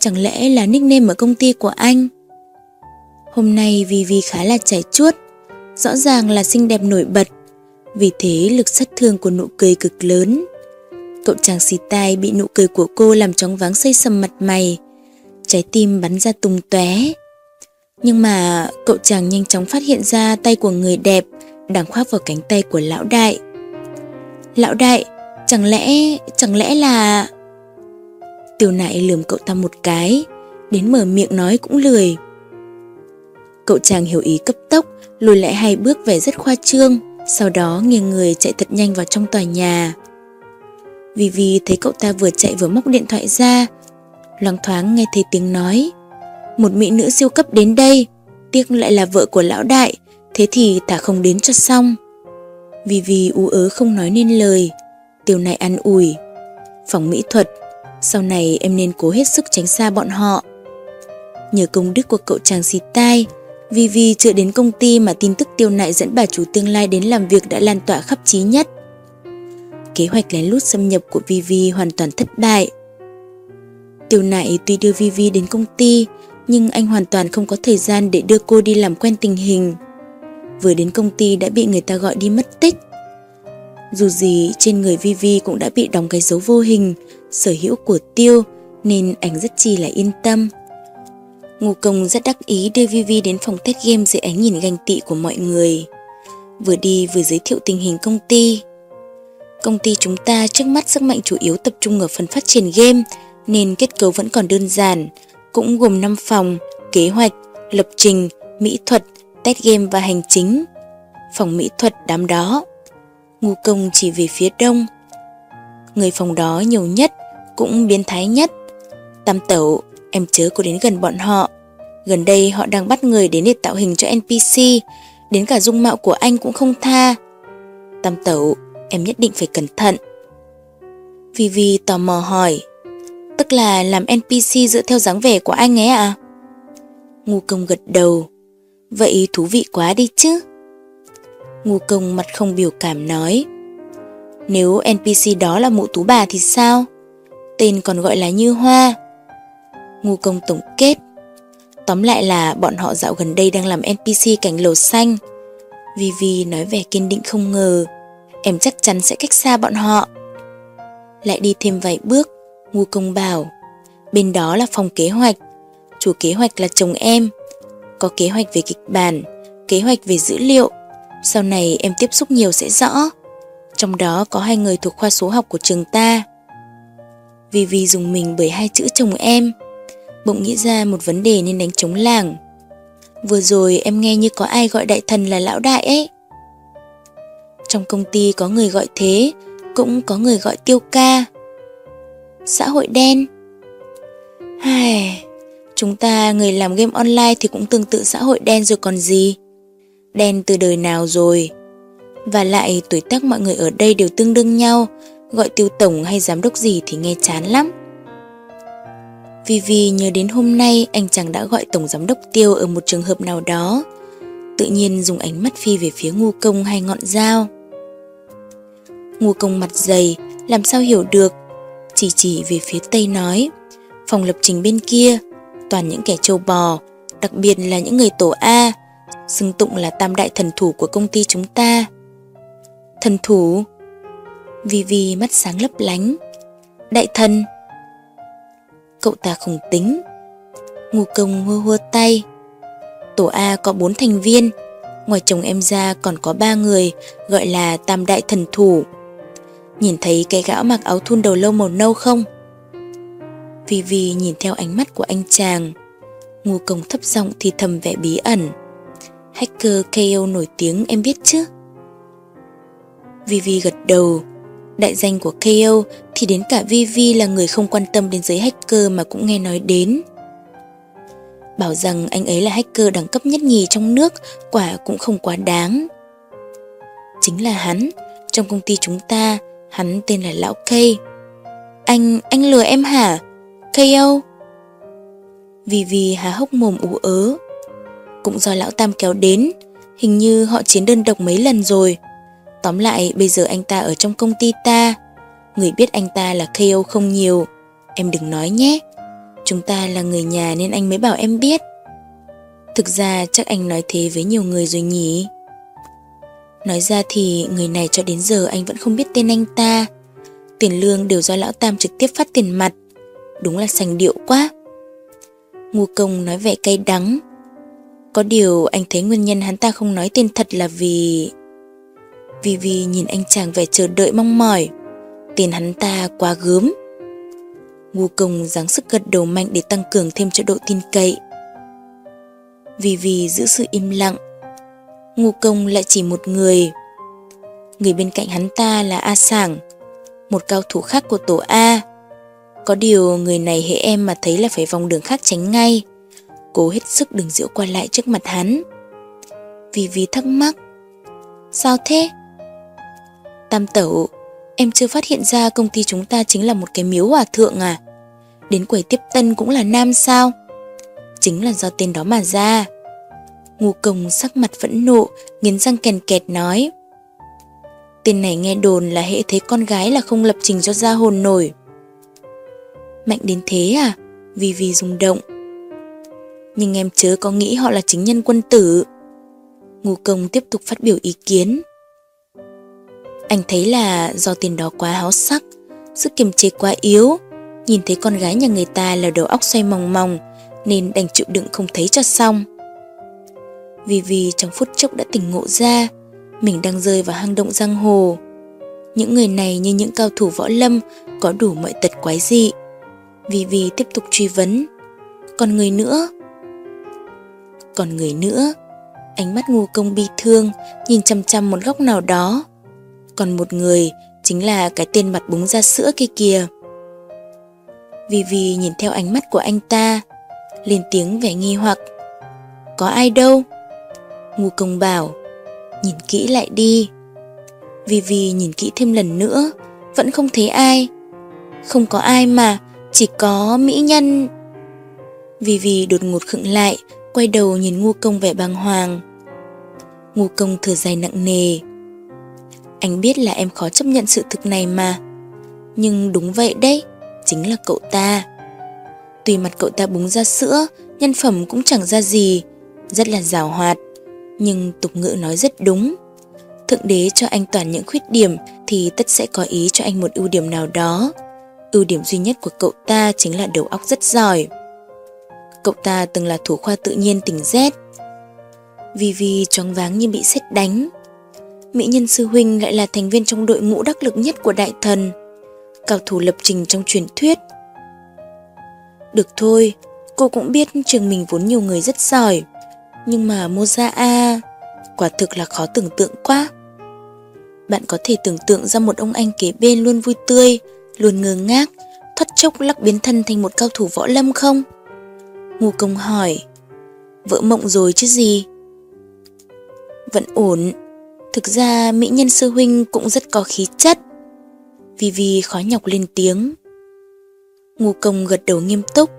Speaker 1: Chẳng lẽ là nickname ở công ty của anh? Hôm nay Vivi khá là chảy chuốt, rõ ràng là xinh đẹp nổi bật, vì thế lực sát thương của nụ cười cực lớn. Cậu chàng xì tai bị nụ cười của cô làm chóng váng xây sầm mặt mày, trái tim bắn ra tung tóe. Nhưng mà cậu chàng nhanh chóng phát hiện ra tay của người đẹp đang khoác vào cánh tay của lão đại. Lão đại, chẳng lẽ, chẳng lẽ là... Tiểu nại lườm cậu ta một cái, đến mở miệng nói cũng lười. Cậu chàng hiểu ý cấp tốc, lùi lại hai bước vẻ rất khoa trương, sau đó nghiêng người chạy thật nhanh vào trong tòa nhà. Vì vì thấy cậu ta vừa chạy vừa móc điện thoại ra, loáng thoáng nghe thấy tiếng nói. Một mỹ nữ siêu cấp đến đây, tiếc lại là vợ của lão đại, thế thì ta không đến cho xong. Vì vì ú ớ không nói nên lời Tiêu này ăn ủi. Phòng mỹ thuật, Sau này em nên cố hết sức tránh xa bọn họ. Nhờ công đức của cậu chàng xịt tai Vì vì chưa đến công ty mà tin tức tiêu nại dẫn bà chủ tương lai đến làm việc đã lan tỏa khắp trí nhất. Kế hoạch lén lút xâm nhập của Vivi hoàn toàn thất bại. Tiêu nại tuy đưa Vivi đến công ty, Nhưng anh hoàn toàn không có thời gian để đưa cô đi làm quen tình hình vừa đến công ty đã bị người ta gọi đi mất tích. Dù gì trên người Vivi cũng đã bị đóng cái dấu vô hình, sở hữu của Tiêu nên anh rất chi là yên tâm. Ngô Công rất đắc ý đưa Vivi đến phòng test game dưới ánh nhìn ganh tị của mọi người. Vừa đi vừa giới thiệu tình hình công ty. Công ty chúng ta trước mắt sức mạnh chủ yếu tập trung ở phần phát triển game nên kết cấu vẫn còn đơn giản, cũng gồm 5 phòng, kế hoạch, lập trình, mỹ thuật, test game và hành chính. Phòng mỹ thuật đám đó. Ngu công chỉ về phía đông. Người phòng đó nhiều nhất, cũng biến thái nhất. Tam tẩu, em chớ có đến gần bọn họ. Gần đây họ đang bắt người đến để tạo hình cho NPC, đến cả dung mạo của anh cũng không tha. Tam tẩu, em nhất định phải cẩn thận. Vivi tò mò hỏi, tức là làm NPC dựa theo dáng vẻ của anh ấy à? Ngu công gật đầu, Vậy thú vị quá đi chứ. Ngu công mặt không biểu cảm nói. Nếu NPC đó là mụ tú bà thì sao? Tên còn gọi là Như Hoa. Ngu công tổng kết. Tóm lại là bọn họ dạo gần đây đang làm NPC cảnh lầu xanh. Vivi nói vẻ kiên định không ngờ. Em chắc chắn sẽ cách xa bọn họ. Lại đi thêm vài bước, ngu công bảo. Bên đó là phòng kế hoạch. Chủ kế hoạch là chồng em có kế hoạch về kịch bản, kế hoạch về dữ liệu. Sau này em tiếp xúc nhiều sẽ rõ. Trong đó có hai người thuộc khoa số học của trường ta. Vì vì dùng mình bởi hai chữ chồng em, bỗng nghĩ ra một vấn đề nên đánh trống làng. Vừa rồi em nghe như có ai gọi đại thần là lão đại ấy. Trong công ty có người gọi thế, cũng có người gọi tiêu ca. Xã hội đen. Hài, Chúng ta người làm game online thì cũng tương tự xã hội đen rồi còn gì. Đen từ đời nào rồi. Và lại tuổi tác mọi người ở đây đều tương đương nhau, gọi tiêu tổng hay giám đốc gì thì nghe chán lắm. Vì vì nhớ đến hôm nay anh chàng đã gọi tổng giám đốc tiêu ở một trường hợp nào đó. Tự nhiên dùng ánh mắt phi về phía ngu công hay ngọn dao. Ngu công mặt dày, làm sao hiểu được. Chỉ chỉ về phía tây nói, phòng lập trình bên kia, toàn những kẻ trâu bò, đặc biệt là những người tổ A, xưng tụng là tam đại thần thủ của công ty chúng ta. Thần thủ? Vì vì mắt sáng lấp lánh. Đại thần? Cậu ta không tính. Ngu công hua hua tay. Tổ A có bốn thành viên, ngoài chồng em ra còn có ba người, gọi là tam đại thần thủ. Nhìn thấy cái gã mặc áo thun đầu lâu màu nâu không? Vì vì nhìn theo ánh mắt của anh chàng, Ngô công thấp giọng thì thầm vẻ bí ẩn. Hacker KO nổi tiếng em biết chứ? Vivi gật đầu. Đại danh của KO thì đến cả Vivi là người không quan tâm đến giới hacker mà cũng nghe nói đến. Bảo rằng anh ấy là hacker đẳng cấp nhất nhì trong nước quả cũng không quá đáng. Chính là hắn, trong công ty chúng ta, hắn tên là Lão K. Anh, anh lừa em hả? KO? vì há hốc mồm ú ớ. Cũng do Lão Tam kéo đến, hình như họ chiến đơn độc mấy lần rồi. Tóm lại bây giờ anh ta ở trong công ty ta. Người biết anh ta là KO không nhiều. Em đừng nói nhé. Chúng ta là người nhà nên anh mới bảo em biết. Thực ra chắc anh nói thế với nhiều người rồi nhỉ? Nói ra thì người này cho đến giờ anh vẫn không biết tên anh ta. Tiền lương đều do lão Tam trực tiếp phát tiền mặt. Đúng là sành điệu quá Ngu công nói vẻ cay đắng Có điều anh thấy nguyên nhân hắn ta không nói tên thật là vì... vì vì nhìn anh chàng vẻ chờ đợi mong mỏi. Tiền hắn ta quá gớm. Ngu công dáng sức gật đầu mạnh để tăng cường thêm cho độ tin cậy. Vì vì giữ sự im lặng. Ngu công lại chỉ một người. Người bên cạnh hắn ta là A Sảng, một cao thủ khác của tổ A. Có điều người này hệ em mà thấy là phải vòng đường khác tránh ngay. Cố hết sức đừng diễu qua lại trước mặt hắn. Vì vì thắc mắc. Sao thế? Tam tẩu, em chưa phát hiện ra công ty chúng ta chính là một cái miếu hòa thượng à? Đến quầy tiếp tân cũng là nam sao? Chính là do tên đó mà ra. Ngu công sắc mặt vẫn nộ, nghiến răng kèn kẹt nói. Tên này nghe đồn là hệ thấy con gái là không lập trình cho ra hồn nổi. Mạnh đến thế à? Vì vì rung động. Nhưng em chớ có nghĩ họ là chính nhân quân tử. ngô công tiếp tục phát biểu ý kiến. Anh thấy là do tiền đó quá háo sắc, sức kiềm chế quá yếu, nhìn thấy con gái nhà người ta là đầu óc xoay mòng mòng nên đành chịu đựng không thấy cho xong. Vì vì trong phút chốc đã tỉnh ngộ ra, mình đang rơi vào hang động giang hồ. Những người này như những cao thủ võ lâm có đủ mọi tật quái dị. Vì vì tiếp tục truy vấn. Còn người nữa? Còn người nữa? Ánh mắt ngu công bi thương nhìn chăm chăm một góc nào đó còn một người chính là cái tên mặt búng ra sữa kia kìa. Vì vì nhìn theo ánh mắt của anh ta, lên tiếng vẻ nghi hoặc. Có ai đâu? Ngu công bảo, nhìn kỹ lại đi. Vì vì nhìn kỹ thêm lần nữa, vẫn không thấy ai. Không có ai mà, chỉ có mỹ nhân. Vì vì đột ngột khựng lại, quay đầu nhìn ngu công vẻ bàng hoàng. Ngu công thở dài nặng nề, anh biết là em khó chấp nhận sự thực này mà. Nhưng đúng vậy đấy, chính là cậu ta. Tuy mặt cậu ta búng ra sữa, nhân phẩm cũng chẳng ra gì, rất là rào hoạt. Nhưng tục ngữ nói rất đúng. Thượng đế cho anh toàn những khuyết điểm thì tất sẽ có ý cho anh một ưu điểm nào đó. Ưu điểm duy nhất của cậu ta chính là đầu óc rất giỏi. Cậu ta từng là thủ khoa tự nhiên tỉnh Z. Vivi choáng váng như bị xét đánh, Mỹ nhân sư huynh lại là thành viên trong đội ngũ đắc lực nhất của đại thần, cao thủ lập trình trong truyền thuyết. Được thôi, cô cũng biết trường mình vốn nhiều người rất giỏi, nhưng mà Moza A quả thực là khó tưởng tượng quá. Bạn có thể tưởng tượng ra một ông anh kế bên luôn vui tươi, luôn ngơ ngác, thoát chốc lắc biến thân thành một cao thủ võ lâm không? Ngô công hỏi. Vỡ mộng rồi chứ gì? Vẫn ổn. Thực ra mỹ nhân sư huynh cũng rất có khí chất. Vì vì khó nhọc lên tiếng. Ngô công gật đầu nghiêm túc.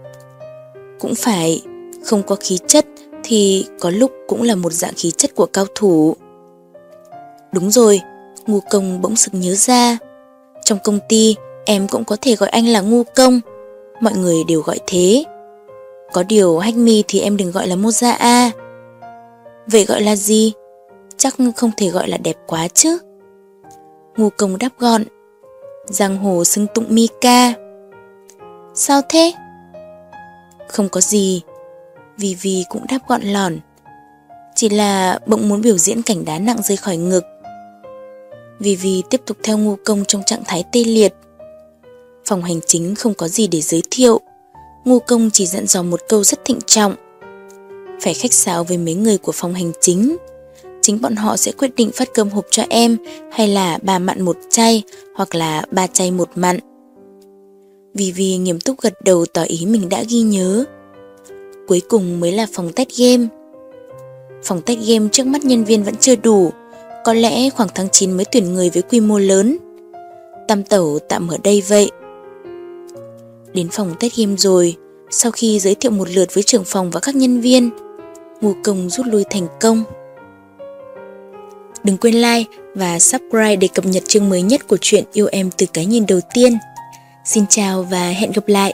Speaker 1: Cũng phải Không có khí chất Thì có lúc cũng là một dạng khí chất của cao thủ. Đúng rồi Ngô công bỗng sực nhớ ra. Trong công ty em cũng có thể gọi anh là ngu công. Mọi người đều gọi thế. Có điều hách mi thì em đừng gọi là moza a. Vậy gọi là gì? Chắc không thể gọi là đẹp quá chứ. Ngu công đáp gọn. Giang hồ xưng tụng mi ca. Sao thế? Không có gì. Vì Vì cũng đáp gọn lòn Chỉ là bỗng muốn biểu diễn cảnh đá nặng rơi khỏi ngực. Vì Vì tiếp tục theo ngu công trong trạng thái tê liệt. Phòng hành chính không có gì để giới thiệu. Ngô công chỉ dặn dò một câu rất thịnh trọng. Phải khách sáo với mấy người của phòng hành chính. Chính bọn họ sẽ quyết định phát cơm hộp cho em, Hay là ba mặn một chay Hoặc là ba chay một mặn. Vì Vì nghiêm túc gật đầu tỏ ý mình đã ghi nhớ. Cuối cùng mới là phòng test game. Phòng test game trước mắt nhân viên vẫn chưa đủ. Có lẽ khoảng tháng 9 mới tuyển người với quy mô lớn. Tam tẩu tạm ở đây vậy. Đến phòng test game rồi, sau khi giới thiệu một lượt với trưởng phòng và các nhân viên, Ngô Công rút lui thành công. Đừng quên like và subscribe để cập nhật chương mới nhất của truyện Yêu Em từ cái nhìn đầu tiên. Xin chào và hẹn gặp lại!